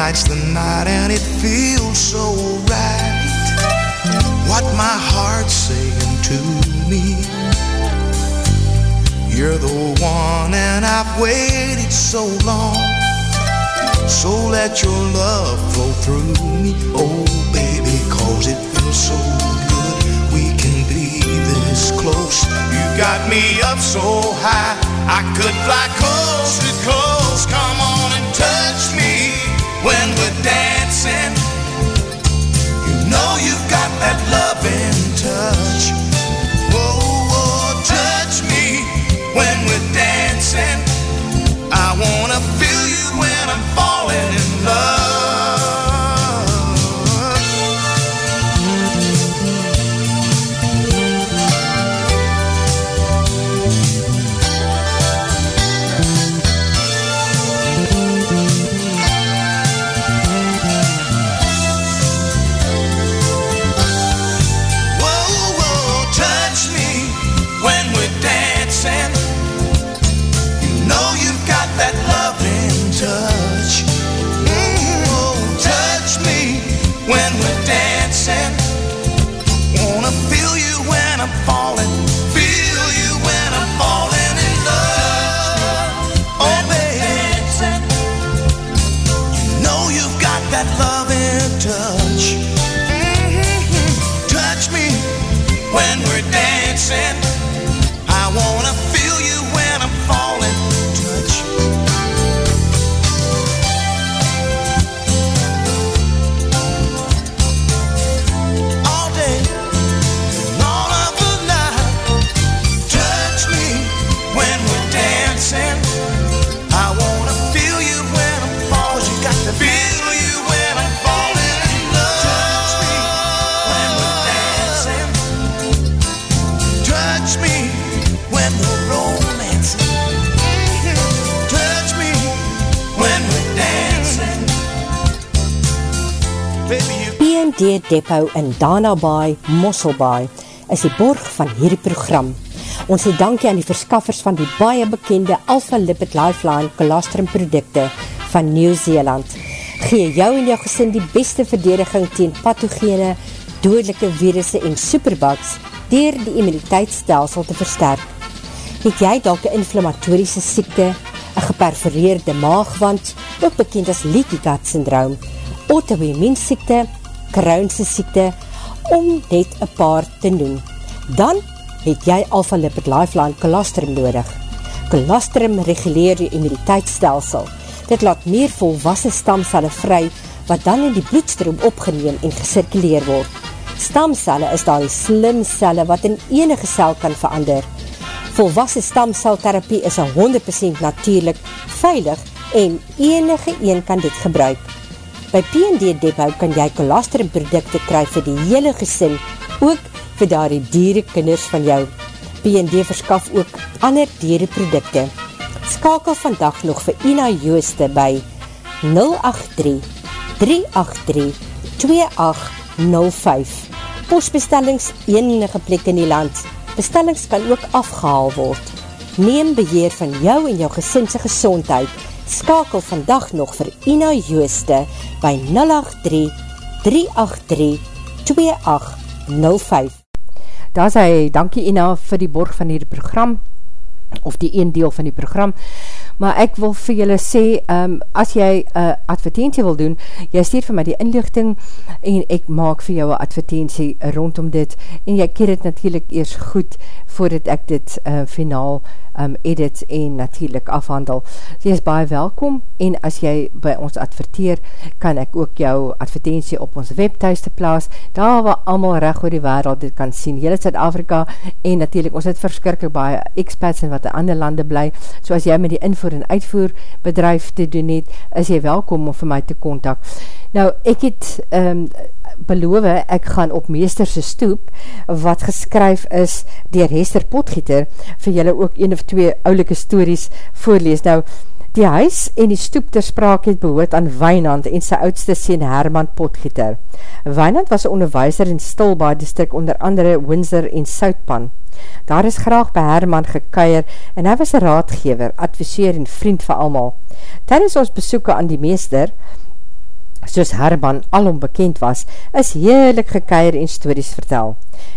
Tonight's the night and it feels so right. What my heart's saying to me. You're the one and I've waited so long. So let your love flow through me. Oh, baby, cause it feels so good. We can be this close. You got me up so high. I could fly coast to coast. Come on and touch me when we're dancing. You know you've got that loving touch. Whoa, whoa, touch me when we're dancing. I wanna feel PND Depot in Dana Bay, Mosselbaai, is die borg van hierdie program. Ons sê dankie aan die verskaffers van die baie bekende Alpha Lipid Lifeline colostrum producte van Nieuw-Zeeland. Gee jou en jou gesin die beste verdediging teen pathogene, dodelike virusse en superbugs dier die immuniteitsstelsel te versterk. Het jy dalk een inflammatoriese siekte, een geperforeerde maagwand, ook bekend as leaky gut syndroom, Crohnse siekte, om net een paar te noem. Dan het jy Alpha Lipid Lifeline colostrum nodig. Colostrum reguleer die immuniteitsstelsel. Dit laat meer volwassen stamcelle vry, wat dan in die bloedstroom opgeneem en gesirkuleer word. Stamcelle is daar die slim celle wat in enige cel kan verander. Volwassen stamceltherapie is 100% natuurlijk, veilig en enige een kan dit gebruik. By P&D Depot kan jy colostrum producte kry vir die hele gesin, ook vir daar die dierekinders van jou. P&D verskaf ook ander diereproducte. Skakel vandag nog vir Ina Jooste by 083-383-2805. Postbestellings enige plek in die land. Bestellings kan ook afgehaal word. Neem beheer van jou en jou gesinse gezondheid. Skakel vandag nog vir Ina Jooste by 083-383-2805. Daar sê, dankie Ina vir die borg van hierdie program, of die een deel van die program, maar ek wil vir julle sê, um, as jy uh, advertentie wil doen, jy stuur vir my die inlichting en ek maak vir jou advertentie rondom dit en jy keer het natuurlijk eers goed voordat ek dit uh, finaal um, edit en natuurlijk afhandel. Jy is baie welkom en as jy by ons adverteer, kan ek ook jou advertentie op ons webthuis te plaas, daar waar allemaal recht oor die wereld dit kan sien. Heel Zuid-Afrika en natuurlijk ons het verskrikkelijk baie expats en wat in ander lande bly, so as jy met die invoer en uitvoer bedrijf te doen het, is jy welkom om vir my te kontak. Nou, ek het um, beloof, ek gaan op meesterse stoep, wat geskryf is dier Hester Potgieter, vir julle ook een of twee oulike stories voorlees. Nou, die huis en die stoep ter sprake het behoort aan Wijnand en sy oudste sien Herman Potgieter. Wijnand was een onderwijzer in Stilbaar district onder andere Windsor en Soutpan. Daar is graag by Herman gekeier en hy was een raadgever, adviseer en vriend vir almal. Tijdens ons besoeken aan die meester, soos Herman alom bekend was, is heerlik gekeier en stories vertel.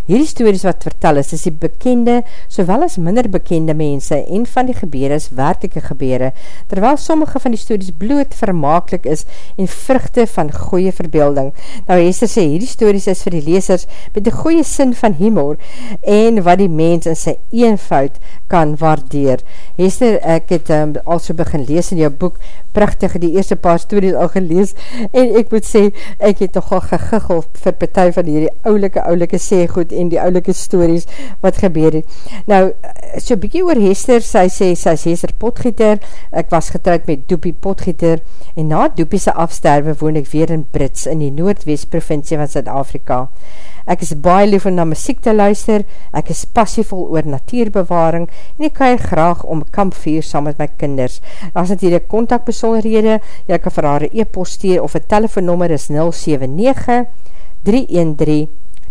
Hierdie stories wat vertel is, is die bekende, sowel as minder bekende mense en van die gebeur is werkelike gebeure, terwyl sommige van die stories bloot vermaaklik is en vruchte van goeie verbeelding. Nou Hester sê, hierdie stories is vir die lesers met die goeie sin van humor en wat die mens in sy eenvoud kan waardeer. Hester, ek het um, al so begin lees in jou boek, prachtig die eerste paar stories al gelees en ek moet sê, ek het nogal gegiggel vir partij van hierdie oulike, oulike sêgoed en die oulike stories wat gebeur het. Nou, so bykie oor Hester, sy sê, sy is Hester Potgieter, ek was getrouwd met Doopie Potgieter en na Doopie sy afsterwe woon ek weer in Brits in die Noordwest provincie van Zuid-Afrika. Ek is baie lief om na muziek te luister, ek is passievol oor natuurbewaring en ek kan graag om kampvuur saam met my kinders. Daar is natuurlijk contactbesonderhede, jy kan vir haar e-post stuur of een telefoonnummer is 079 313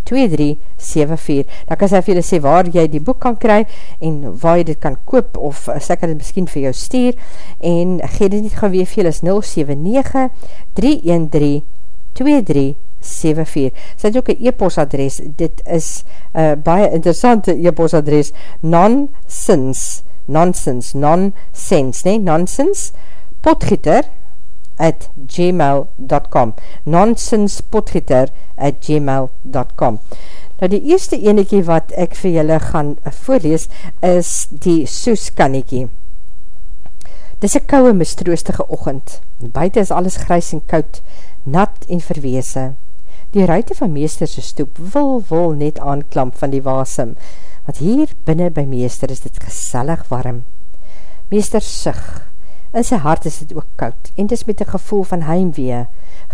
2374. Dan kan sy vir julle sê waar jy die boek kan kry en waar jy dit kan koop of sy kan dit miskien vir jou stuur en gee dit nie gewee vir julle is 079 313 2374. 74. Sy het ook een e-postadres, dit is uh, baie interessante e-postadres, nonsense, nonsense, nonsense, nee, nonsense, potgieter at gmail.com, nonsense potgieter at gmail.com. Nou die eerste enekie wat ek vir julle gaan voorlees is die soeskannekie. Dis een kouwe mistroostige ochend. Buiten is alles grys en koud, nat en verweese. Die ruite van meesterse stoep wil wil net aanklamp van die wasem, want hier binnen by meester is dit gesellig warm. Meester sig, in sy hart is dit ook koud, en dis met die gevoel van heimwee,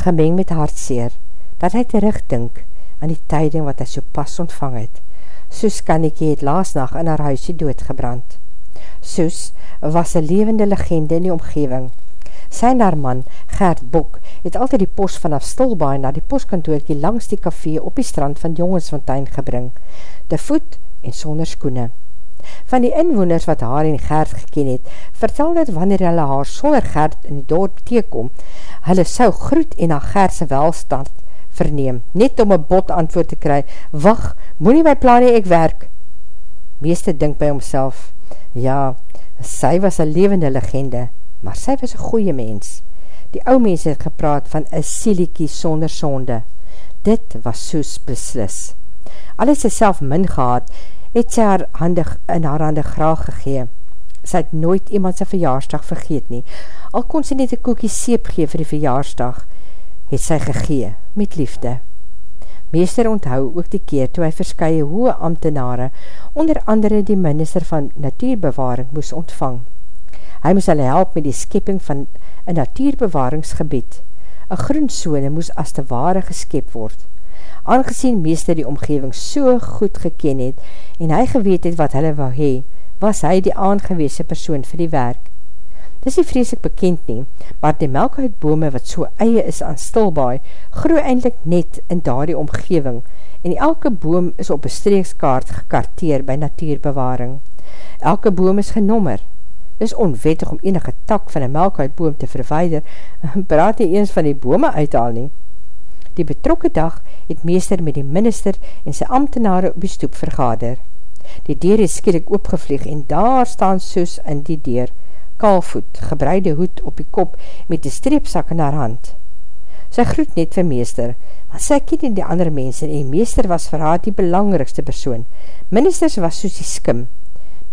gemeng met hartseer, dat hy terugdink aan die tyding wat hy so pas ontvang het. Soos Kannikie het laasnacht in haar huisie doodgebrand. Soos was een levende legende in die omgeving, Sy naarman, Gert Bok, het altyd die post vanaf Stilbaai na die postkantoorkie langs die café op die strand van Jongensfontein gebring, te voet en sonder skoene. Van die inwoners wat haar en Gert geken het, vertel dat wanneer hulle haar sonder Gert in die dorp teekom, hulle sou groet en haar Gertse welstand verneem, net om een bot antwoord te kry, wacht, moet nie my plan ek werk. Meeste dink by homself, ja, sy was een levende legende, maar sy was een goeie mens. Die ou mens het gepraat van een siliekie sonder sonde. Dit was soos beslis. Al het self min gehad, het sy haar hande, in haar hande graag gegee. Sy het nooit iemand sy verjaarsdag vergeet nie. Al kon sy net een koekie seep gee vir die verjaarsdag, het sy gegee, met liefde. Meester onthou ook die keer toe hy verskye hoë ambtenare, onder andere die minister van natuurbewaring, moes ontvang. Hy moes hulle help met die skepping van een natuurbewaringsgebied. Een groensone moes as te ware geskep word. Aangezien meester die omgeving so goed geken het en hy geweet het wat hulle wou hee, was hy die aangewese persoon vir die werk. Dis nie vreselik bekend nie, maar die melkhuidbome wat so eie is aan stilbaai, groe eindelijk net in daardie omgeving en elke boom is op een streekskaart gekarteer by natuurbewaring. Elke boom is genommer is onwettig om enige tak van een melkhuidboom te verweider, praat nie eens van die bome uithaal nie. Die betrokke dag het meester met die minister en sy ambtenare op die stoep vergader. Die deur is skielik opgevlieg en daar staan soos in die deur. kaalvoet, gebreide hoed op die kop met die streepsak in haar hand. Sy groet net vir meester, want sy ken nie die ander mense en die meester was vir haar die belangrikste persoon. Ministers was soos die skim.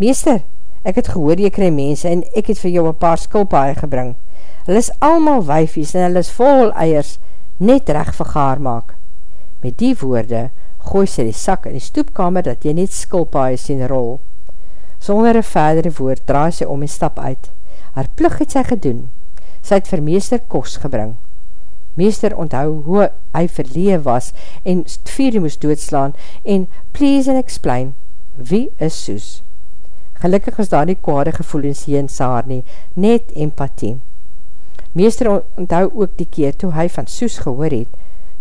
Meester, ek het gehoor jy krij mense en ek het vir jou een paar skulpaai gebring. Hulle is allemaal wijfies en hulle is vol eiers, net recht vir gaar maak. Met die woorde gooi sy die sak in die stoepkamer dat jy net skulpaai sien rol. Sonder een verdere woord draai sy om en stap uit. Haar plug het sy gedoen. Sy het vir meester kos gebring. Meester onthou hoe hy verlee was en vier moes doodslaan en please and explain, wie is Soes? Gelukkig is daar nie kwade gevoelens hier in Saar nie, net empathie. Meester onthou ook die keer toe hy van Soes gehoor het,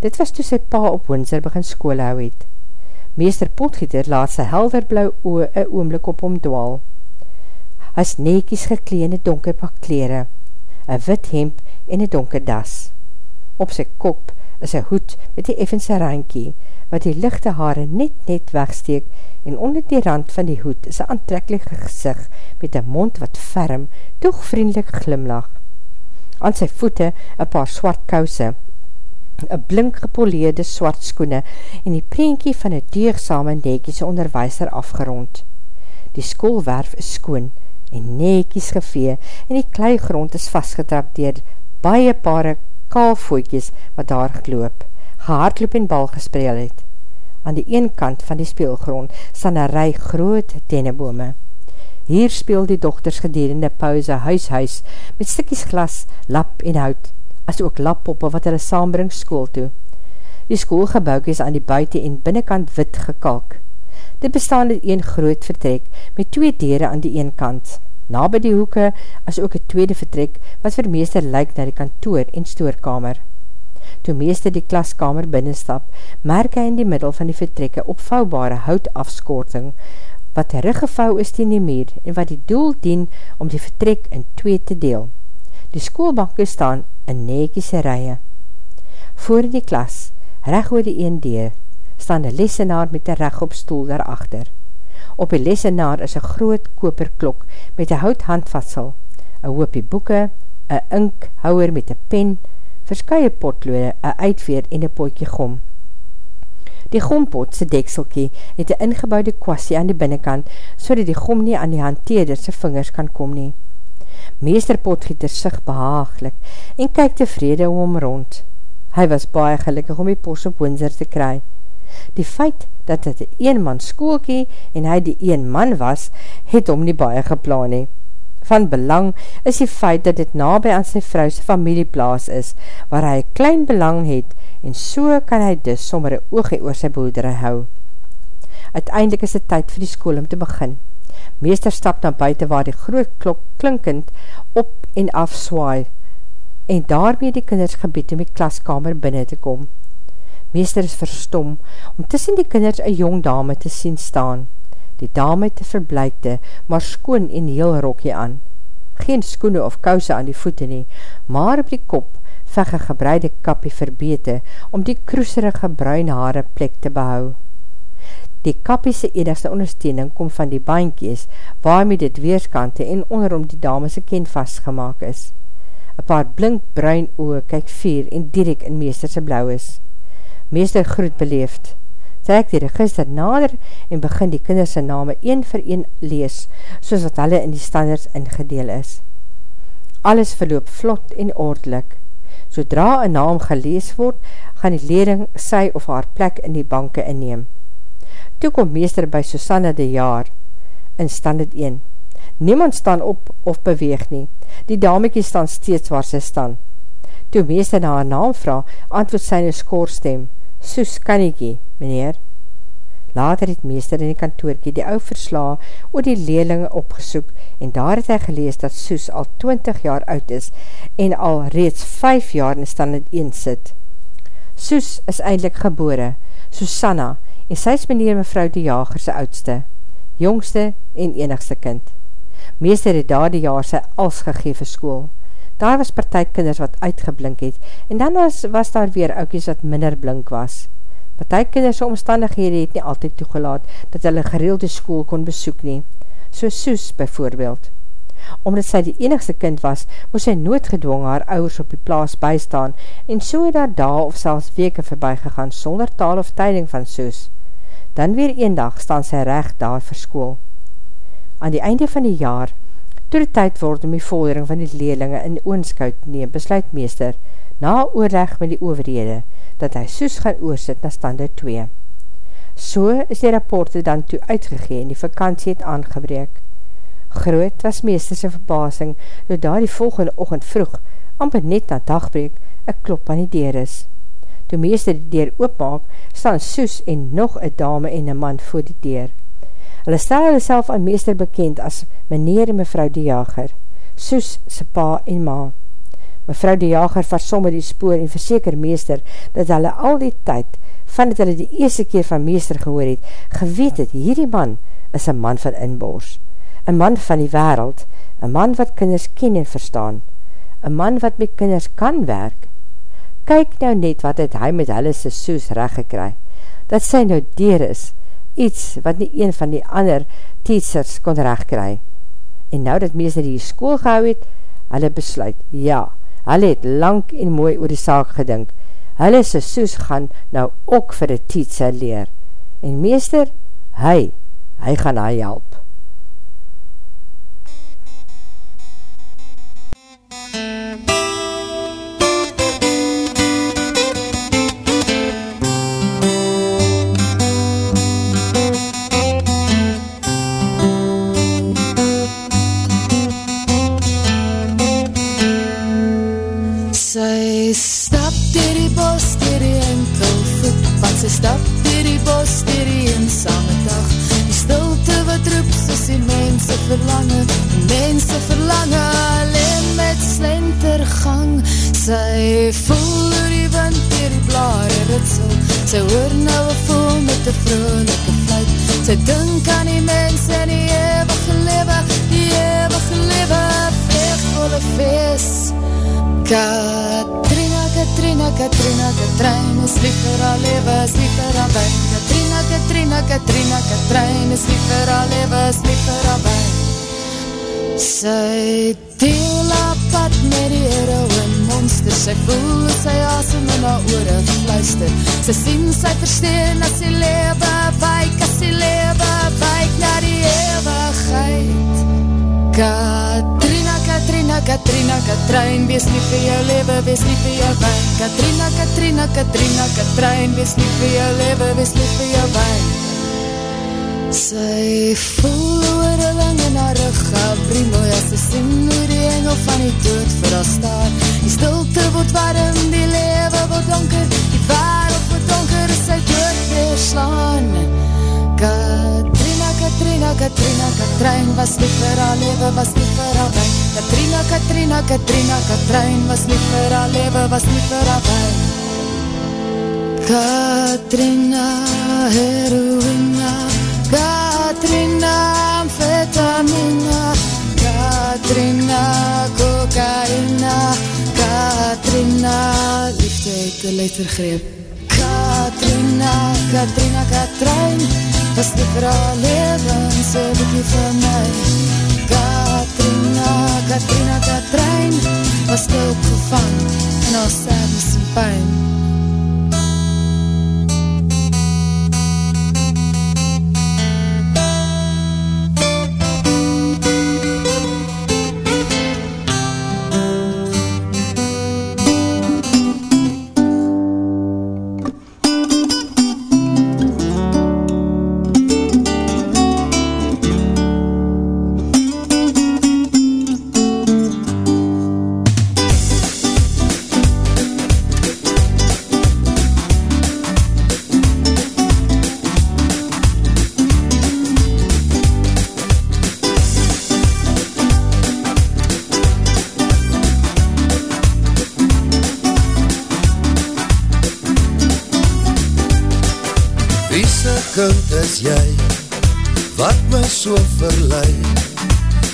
dit was toe sy pa op Windsor begin skool hou het. Meester Potgieter laat sy helderblauw oe een oomlik op hom dwaal. Hy is nekies gekleende donker pak kleren, een wit hemp en een donker das. Op sy kop is een hoed met die effense rankie, wat die lichte haare net net wegsteek en onder die rand van die hoed is een aantrekkelike gezicht met een mond wat ferm, toch vriendelik glimlach. Aan sy voete een paar swart kouse, een blink gepoleerde swart skoene en die prentjie van een deegsame nekies onderwijser afgerond. Die skoolwerf is skoon en nekies gevee en die kleigrond is vastgetrap dier baie pare kaalvoetjies wat daar geloop, gehardloop en bal gespreel het. Aan die een kant van die speelgrond staan een rij groot dennebome. Hier speel die dochters gedurende pauze huis-huis met stikkies glas, lap en hout, as ook lappoppe wat hulle saambring school toe. Die schoolgebouw is aan die buiten en binnenkant wit gekalk. Dit bestaan in een groot vertrek met twee dere aan die een kant, na by die hoeke as ook een tweede vertrek wat vir meester lyk na die kantoor en stoorkamer. Toe meester die klaskamer binnenstap, merk hy in die middel van die vertrekke opvouwbare houtafskorting, wat ruggevouw is die nie meer en wat die doel dien om die vertrek in twee te deel. Die schoolbanke staan in nekiese rye. Voor die klas, reg oor die een deur, staan een lesenaar met een regopstoel daarachter. Op die lesenaar is een groot koperklok met een hout handvatsel, een hoopie boeken, een inkhouwer met een pen, verskye potlode, een uitveer en een potje gom. Die gompot, sy dekselkie, het een ingebouwde kwassie aan die binnenkant, so die gom nie aan die hanteerder sy vingers kan kom nie. Meester potgieter sig behaaglik en kyk tevrede om hom rond. Hy was baie gelukkig om die pos op Windsor te kry. Die feit dat het een man skoolkie en hy die een man was, het om nie baie geplaan nie. Van belang is die feit dat dit nabij aan sy vrouwse familieplaas is, waar hy klein belang het en so kan hy dus sommer een oogie oor sy boerdere hou. Uiteindelik is dit tyd vir die school om te begin. Meester stap na buiten waar die groot klok klinkend op en af swaai en daarmee die kinders gebied om die klaskamer binnen te kom. Meester is verstom om tussen die kinders een jong dame te sien staan. Die dame het verblijkte, maar skoon en heel rokje aan. Geen skoene of kouse aan die voete nie, maar op die kop veg een gebreide kapie verbete om die kroeserige bruin haare plek te behou. Die kapie se enigste ondersteuning kom van die baankies waarmee dit weerskante en onderom die dame se ken vastgemaak is. Een paar blink bruin oe kyk vier en direct in meesterse blauw is. Meester groet beleefd. Trek die register nader en begin die kinderse name een vir een lees, soos wat hulle in die standaards ingedeel is. Alles verloop vlot en ordelik. Zodra een naam gelees word, gaan die lering sy of haar plek in die banke inneem. Toe kom meester by Susanne de Jaar, in standaard 1. Niemand staan op of beweeg nie. Die damekie staan steeds waar sy staan. Toe meester na haar naam vraag, antwoord sy in skoorstem, Soes Kannikie, meneer. Later het meester in die kantoorkie die ou versla oor die leerlinge opgesoek en daar het hy gelees dat Soes al 20 jaar oud is en al reeds 5 jaar in stand het een sit. Soes is eindelijk gebore, Susanna, en sy is meneer mevrou die jager sy oudste, jongste en enigste kind. Meester het daar die jaar sy als gegeven school. Daar was partijkinders wat uitgeblink het, en dan was, was daar weer oukies wat minder blink was. Partijkinders omstandighede het nie altyd toegelaat, dat hulle gereelde school kon besoek nie, so Soes byvoorbeeld. Omdat sy die enigste kind was, moes sy noodgedwong haar ouders op die plaas bystaan en so het daar daal of selfs weke voorbij gegaan sonder taal of tyding van soos. Dan weer een dag staan sy recht daar vir school. Aan die einde van die jaar, toe die tyd word om die vordering van die leerlinge in oonskuit neem, besluit meester, na oorleg met die overhede, dat hy soes gaan oorsit na standaard 2. So is die rapporte dan toe uitgegeen en die vakantie het aangebreek. Groot was meesterse verbasing, toe daar die volgende ochend vroeg, amper net na dagbreek, een klop aan die deur is. Toe meester die deur oopmaak, staan Soes en nog een dame en een man voor die deur. Hulle stel hulle self aan meester bekend as meneer en mevrou die jager, Soes se pa en ma. Mevrou die jager versomme die spoor en verseker meester dat hulle al die tyd, van dat hulle die eerste keer van meester gehoor het, geweet het, hierdie man is een man van inboors een man van die wereld, een man wat kinders ken en verstaan, een man wat met kinders kan werk. Kyk nou net wat het hy met hulle sy soes recht gekry, dat sy nou deur is, iets wat nie een van die ander teachers kon recht kry. En nou dat meester die school gehou het, hulle besluit, ja, hulle het lang en mooi oor die saak gedink, hulle sy soes gaan nou ook vir die teacher leer. En meester, hy, hy gaan hy help. Verlange Mense verlange alleen met slentergang. Sy voel oor die wind dier die blare ritsel. Sy hoor nou een voel met die vrolijke fluit. Sy dink aan die mens en die eeuwige lewe Die eeuwige lewe, vreegvolle feest Katrina, Katrina, Katrina, Katrein is lief vir haar lewe, is lief vir haar wijn Katrina, Katrina, Katrina, Katrein is lief vir haar lewe, is lief vir haar wijn Sy deel haar pad met die heroin monster. Sy voel sy asem in haar oore fluister. Sy sien sy versteen as sy lewe Wijk as sy lewe Wijk na die eeuwigheid Katrina, Katrina, Katrina, Katrein Wees nie vir jou lewe, wees nie vir jou wijn Katrina, Katrina, Katrina, Katrein Wees nie vir jou lewe, wees nie vir jou wijn Sy voel oor een lang in haar rug Gabrie mooi as sy sien hoe die engel van die dood vir haar staat Die stilte word warm, die lewe word donker Die wereld word donker, sy dood weer slaan Katrina, Katrina, Katrina, Katrein Was lief vir haar lewe, was lief vir haar wijn Katrina, Katrina, Katrina, Katrein Was lief vir haar lewe, was lief vir haar wijn Katrina, heroïna Katrina, amfetamina Katrina, kokaina Katrina, liefde het de lettergreep. Katrina, Katrina, Katrein Was die vrouw leven, so bykie van my. Katrina, Katrina, Katrein Was die opgevang in ons sadness en pijn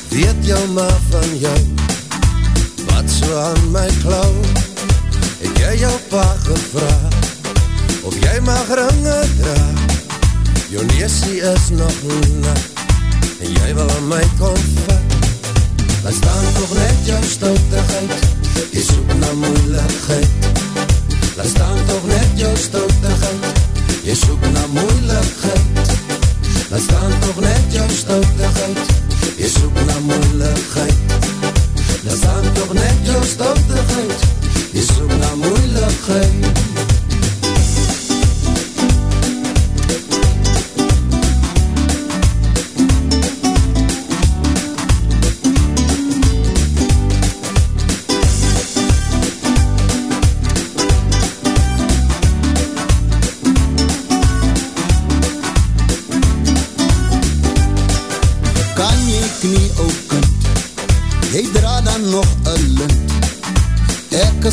Weet jou maar van jou. Wat so aan my klauw Het jy jou pa gevra Of jy mag ringe dra. Jou neesie is nog na En jy wil aan my kom vat. Dan staan toch net jou stoutigheid Jy soek na moeilijkheid Laat staan toch net jou stoutigheid Jy soek na moeilijkheid Laat staan toch net jou stoutigheid. Jy soek na moeilikheid Laat staan toch net jou stoutigheid Jy soek na moeilikheid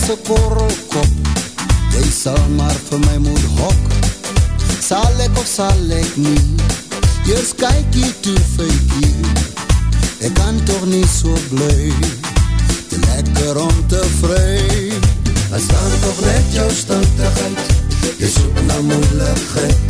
is een korrelkop Jy sal maar vir my moet hok Sal ek of sal ek nie Eers kyk jy toe fykie Ek kan toch nie so bly Te lekker om te vry Laat staan toch net jou stoutigheid Jy soek na moeilikheid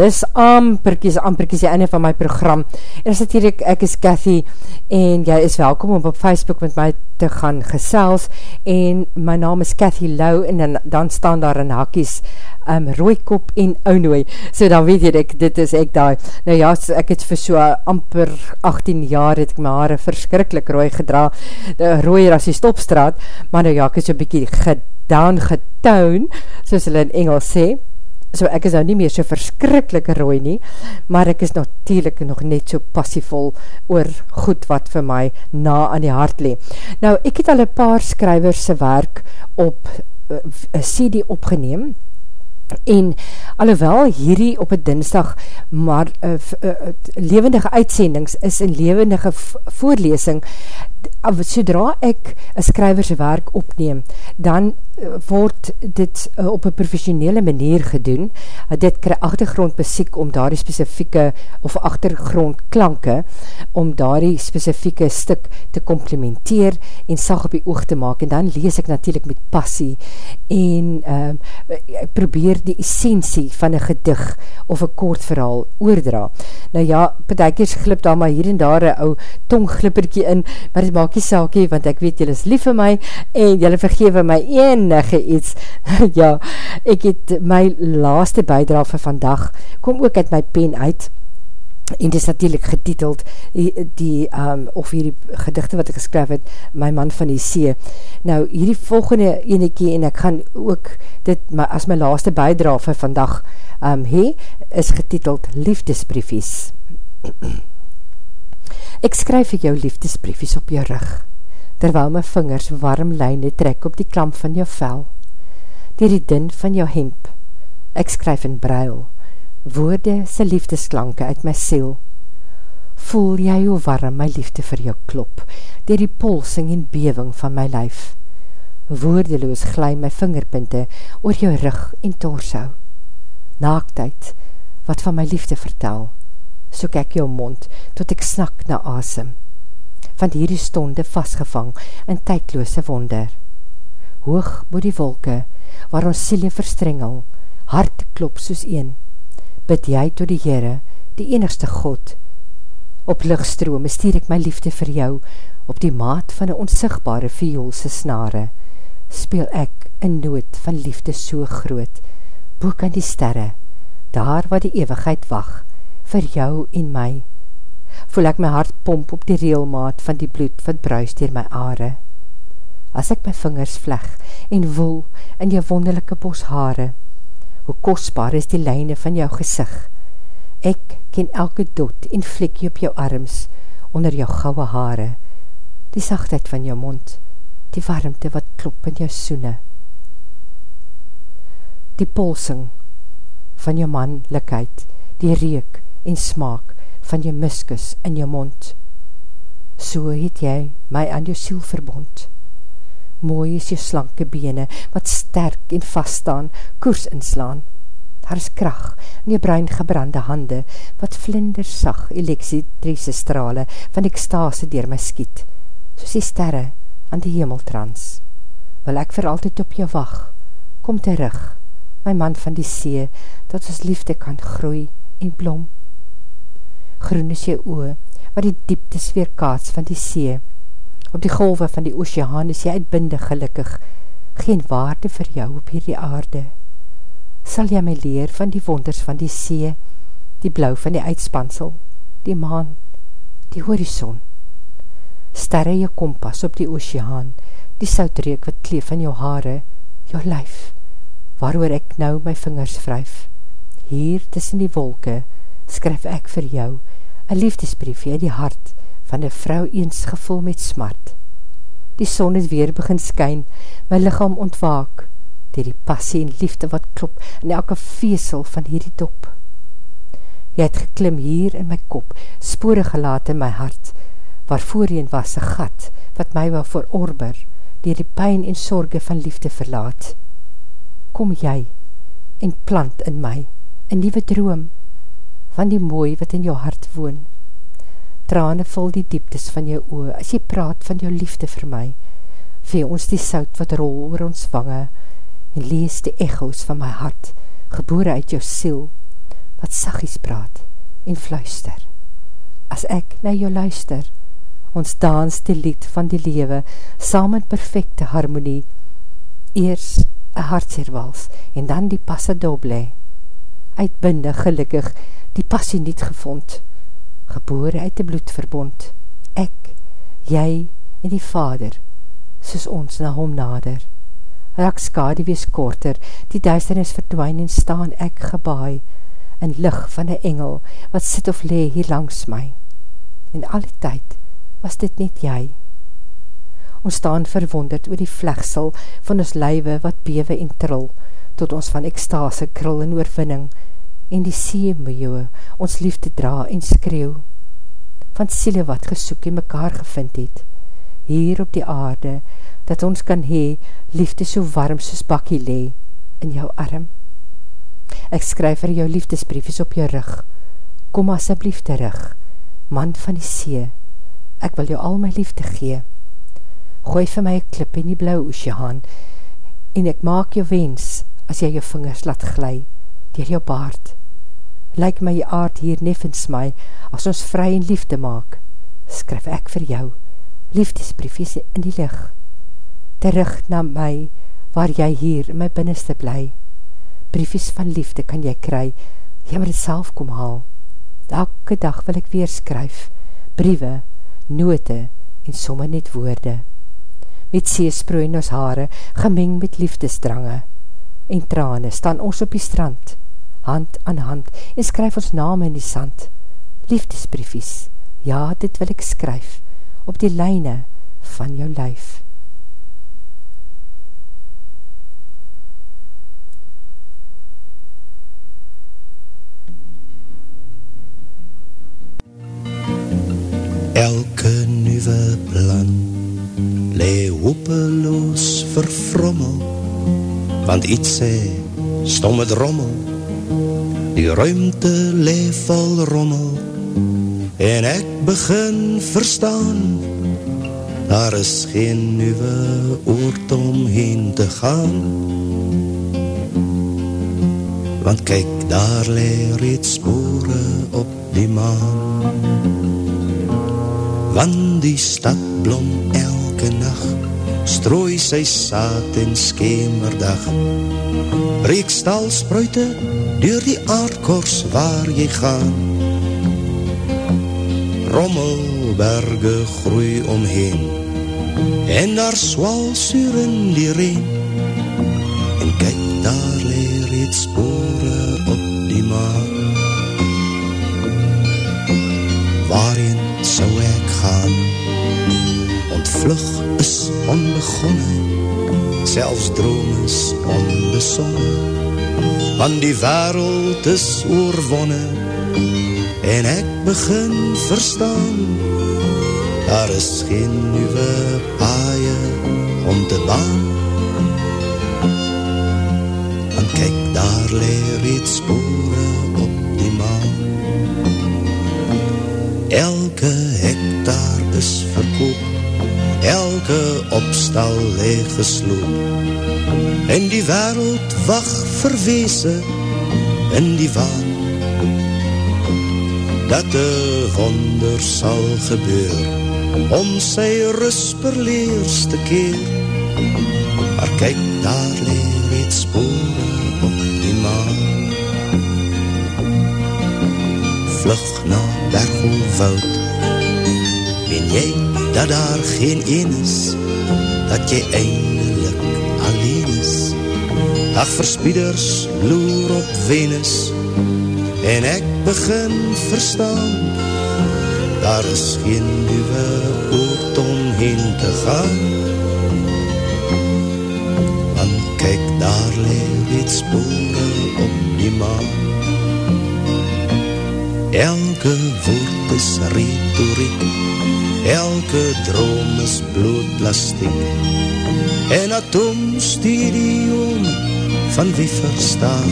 dis amperkies, amperkies die einde van my program. En is natuurlijk, ek is Cathy, en jy is welkom om op Facebook met my te gaan gesels, en my naam is Cathy Lau, en dan, dan staan daar in hakies, um, rooikop en ounooi, so dan weet jy, ek, dit is ek daar. Nou ja, ek het vir so amper 18 jaar, het ek my haare verskrikkelijk rooi gedra, rooier as die stopstraat, maar nou ja, ek is so bykie gedaan, getown, soos hulle in Engels sê, so ek is nou nie meer so verskrikkelijk rooi nie, maar ek is natuurlijk nog net so passievol oor goed wat vir my na aan die hart le. Nou, ek het al een paar skrywerse werk op uh, CD opgeneem, en alhoewel hierdie op een dinsdag maar uh, uh, levendige uitsendings is in levendige voorlesing sodra ek een skryverse werk opneem dan word dit uh, op een professionele manier gedoen. Uh, dit kry achtergrondmuziek om daar die specifieke, of achtergrondklanke, om daar die specifieke stuk te complementeer en sag op die oog te maak. En dan lees ek natuurlijk met passie en uh, ek probeer die essentie van een gedig of een kort verhaal oordra. Nou ja, betekers glip daar maar hier en daar een ou tongglipperkie in, maar dit maak nie saakie, want ek weet jylle is lief vir my en jylle vergewe my enige iets, ja, ek het my laaste bijdra vir vandag, kom ook uit my pen uit, en dit is natuurlijk getiteld die, um, of hierdie gedichte wat ek geskryf het, My Man van die See. Nou, hierdie volgende ene keer, en ek gaan ook dit my, as my laaste bijdra vir vandag um, he, is getiteld Liefdesbriefies. ek skryf jou liefdesbriefies op jou rug, terwyl my vingers warm lijne trek op die klamp van jou vel, dier die din van jou hemp, ek skryf in bruil, woorde sy liefdesklanke uit my siel. Voel jy hoe warm my liefde vir jou klop, dier die polsing en bewing van my lyf. Woordeloos glij my vingerpinte oor jou rug en torso. Naaktheid, wat van my liefde vertel, soek ek jou mond, tot ek snak na asem. Van hierdie stonde vastgevang in tydloose wonder. Hoog moet die wolke, waar ons siele verstrengel, hart klop soos een, bid jy to die Heere, die enigste God. Op lichtstrome stier ek my liefde vir jou, op die maat van die onsigbare vioolse snare, speel ek in nood van liefde so groot, boek aan die sterre, daar waar die eeuwigheid wacht, vir jou en my. Voel ek my hart pomp op die reelmaat van die bloed wat bruis dier my aare. As ek my vingers vleg en woel in jou wonderlijke bos haare, hoe kostbaar is die lijne van jou gezicht. Ek ken elke dot en vlekje op jou arms, onder jou gouwe haare, die sachtheid van jou mond, die warmte wat klop in jou soene. Die polsing van jou manlikheid, die reek en smaak van jou muskus in jou mond. So het jy my aan jou siel verbond. Mooi is jou slanke bene, wat sterk en vaststaan, koers inslaan. Daar is kracht in jou bruin gebrande hande, wat vlinder sag elektrische strale van ekstase dier my skiet, soos die sterre aan die hemeltrans. Wil ek vir altyd op jou wacht, kom terug, my man van die see, dat ons liefde kan groei en blom. Groen is jou oe, wat die dieptes weerkaats van die see, Op die golwe van die oceaan is jy uitbinde gelukkig, geen waarde vir jou op hierdie aarde. Sal jy my leer van die wonders van die see, die blauw van die uitspansel, die maan, die horizon. Sterre jy kompas op die oceaan, die soutreek wat kleef van jou haare, jou lyf, waarover ek nou my vingers wryf. Hier tussen die wolke skryf ek vir jou, een liefdesbrief uit die hart, van die vrou eens gevoel met smart. Die son het weer begin skyn, my lichaam ontwaak, dier die passie en liefde wat klop in elke veesel van hierdie dop. Jy het geklim hier in my kop, spore gelaat in my hart, waar voorheen was een gat, wat my wel verorber, dier die pijn en sorge van liefde verlaat. Kom jy, en plant in my, een nieuwe droom, van die mooi wat in jou hart woon, trane vul die dieptes van jou oor, as jy praat van jou liefde vir my, vee ons die sout wat rol oor ons wange, en lees die echo's van my hart, gebore uit jou siel, wat sagies praat en fluister. As ek na jou luister, ons dans die lied van die lewe, saam in perfecte harmonie, eers een hartseerwals, en dan die passe doble, uitbinde gelukkig, die passie niet gevond, gebore uit die bloedverbond, ek, jy en die vader, soos ons na hom nader. Raak skade wees korter, die duisternis verdwijn en staan ek gebaai, in lig van een engel, wat sit of lee hier langs my. En al die tyd was dit net jy. Ons staan verwonderd oor die vlegsel van ons lywe wat bewe en trill, tot ons van ekstase krul en oorwinning, en die see meeuwe ons liefde dra en skreeuw, van siele wat gesoek en mekaar gevind het, hier op die aarde, dat ons kan hee, liefde so warm soos bakkie lee, in jou arm. Ek skryf vir jou liefdesbriefjes op jou rug, kom asjeblief terug, man van die see, ek wil jou al my liefde gee, gooi vir my een klip in die blauw oceaan, en ek maak jou wens, as jy jou vingers laat glij, dier jou baard, lyk my aard hier neffens my, as ons vry en liefde maak, skryf ek vir jou, liefdesbriefjes in die licht, terug na my, waar jy hier in my binneste bly, briefjes van liefde kan jy kry, jy moet het self kom haal, Elke dag wil ek weer skryf, briewe, note en somme net woorde. Met seesprooi in ons haare, gemeng met liefdesdrange. En trane staan ons op die strand, hand aan hand, en skryf ons name in die sand. Liefdesbriefies, ja, dit wil ek skryf, op die lijne van jou lijf. Elke nuwe plan Lee hopeloos vervrommel Want iets sê stomme drommel Die ruimte lee vol rommel En ek begin verstaan. Daar is geen nuwe oort om heen te gaan. Want kyk, daar lee reeds spore op die maan. Want die stad blom elke nacht, Strooi sy saad en skemerdag. Breek stal spruite, door die aardkors waar jy gaan. Rommelberge groei omheen, En daar swal suur in die reen, En kyk daar leer reeds spore op die maan. Waarin sou ek gaan? Ontvlug is onbegonnen, selfs droom is onbesonne, want die wereld is oorwonne, en ek begin verstaan, daar is geen nieuwe paaie om te baan. Want kyk, daar leer iets spore op die maan. Elke hektaar is verkoop, elke opstal leeg gesloop, en die wereld wacht verweese in die waan. Dat de wonder sal gebeur, om sy rusperleerste keer, maar kyk daar leer het spore op die maan. Vlug na Bergelwoud, ben jy dat daar geen een is, dat jy eindelijk alleen is. Ach, verspieders loer op Venus, en ek begin verstaan, daar is geen nieuwe oort om heen te gaan. Want kyk, daar leer het spore op die maan. Elke woord is retoriek, elke droom is bloot plastiek, en atoomstadium van wie verstaan.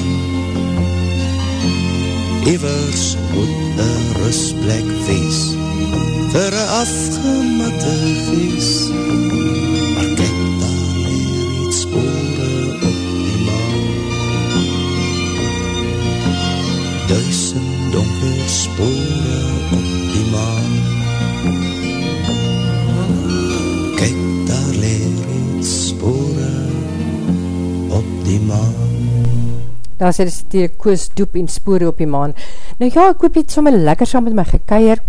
Ewers moet een rustplek wees, vir een afgematte gees, maar kyk daar leer iets spore op die maan. Duisend donker spore Daar sê dit die koos doep en spore op die maan. Nou ja, ek hoop jy het somme lekker saam met my gekeier.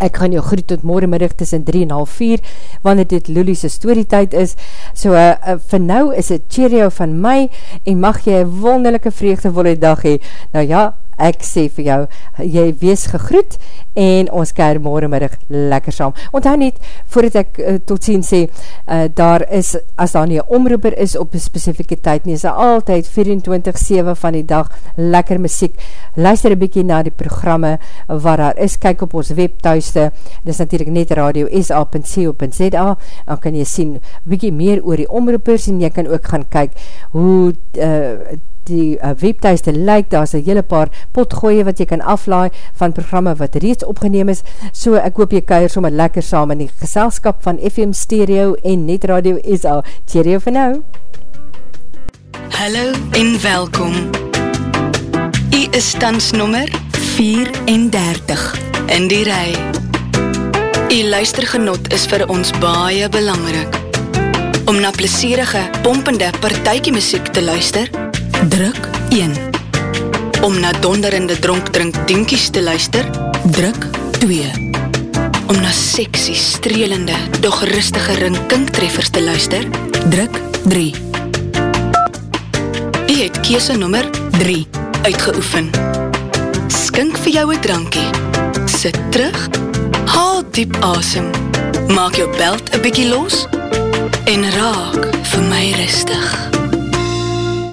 Ek gaan jou groet tot morgenmiddag tussen 3 en half 4, wanneer dit Lulie's storytijd is. So, uh, uh, vir nou is het cheerio van my, en mag jy een wonderlijke vreugdevolle dag hee. Nou ja, ek sê vir jou, jy wees gegroet, en ons keir morgenmiddag lekker saam. Onthou niet, voordat ek uh, tot sien sê, uh, daar is, as daar nie een omroeper is op een specifieke tyd nie, is daar altyd 24-7 van die dag lekker muziek. Luister een bykie na die programme waar daar is, kyk op ons webthuiste, dis natuurlijk net radio sa.co.za, dan kan jy sien bykie meer oor die omroepers, en jy kan ook gaan kyk hoe uh, die uh, webthuiste lyk, daar is een hele paar potgooie wat jy kan aflaai van programme wat reeds opgeneem is, so ek hoop jy kuier sommer lekker saam in die geselskap van FM Stereo en Net Radio SA. Cheerio vir nou! Hallo en welkom. U is tans nummer 34 in die rij. U luistergenot is vir ons baie belangrik. Om na plesierige, pompende partijkie muziek te luister, druk 1. Om na donderende dronkdrink dinkies te luister, druk 2. Om na seksie strelende, doch rustige rinkingtreffers te luister, druk 3. Die het keese nummer 3 uitgeoefen. Skink vir jou een drankie. Sit terug, haal diep asem, maak jou belt een bykie los en raak vir my rustig.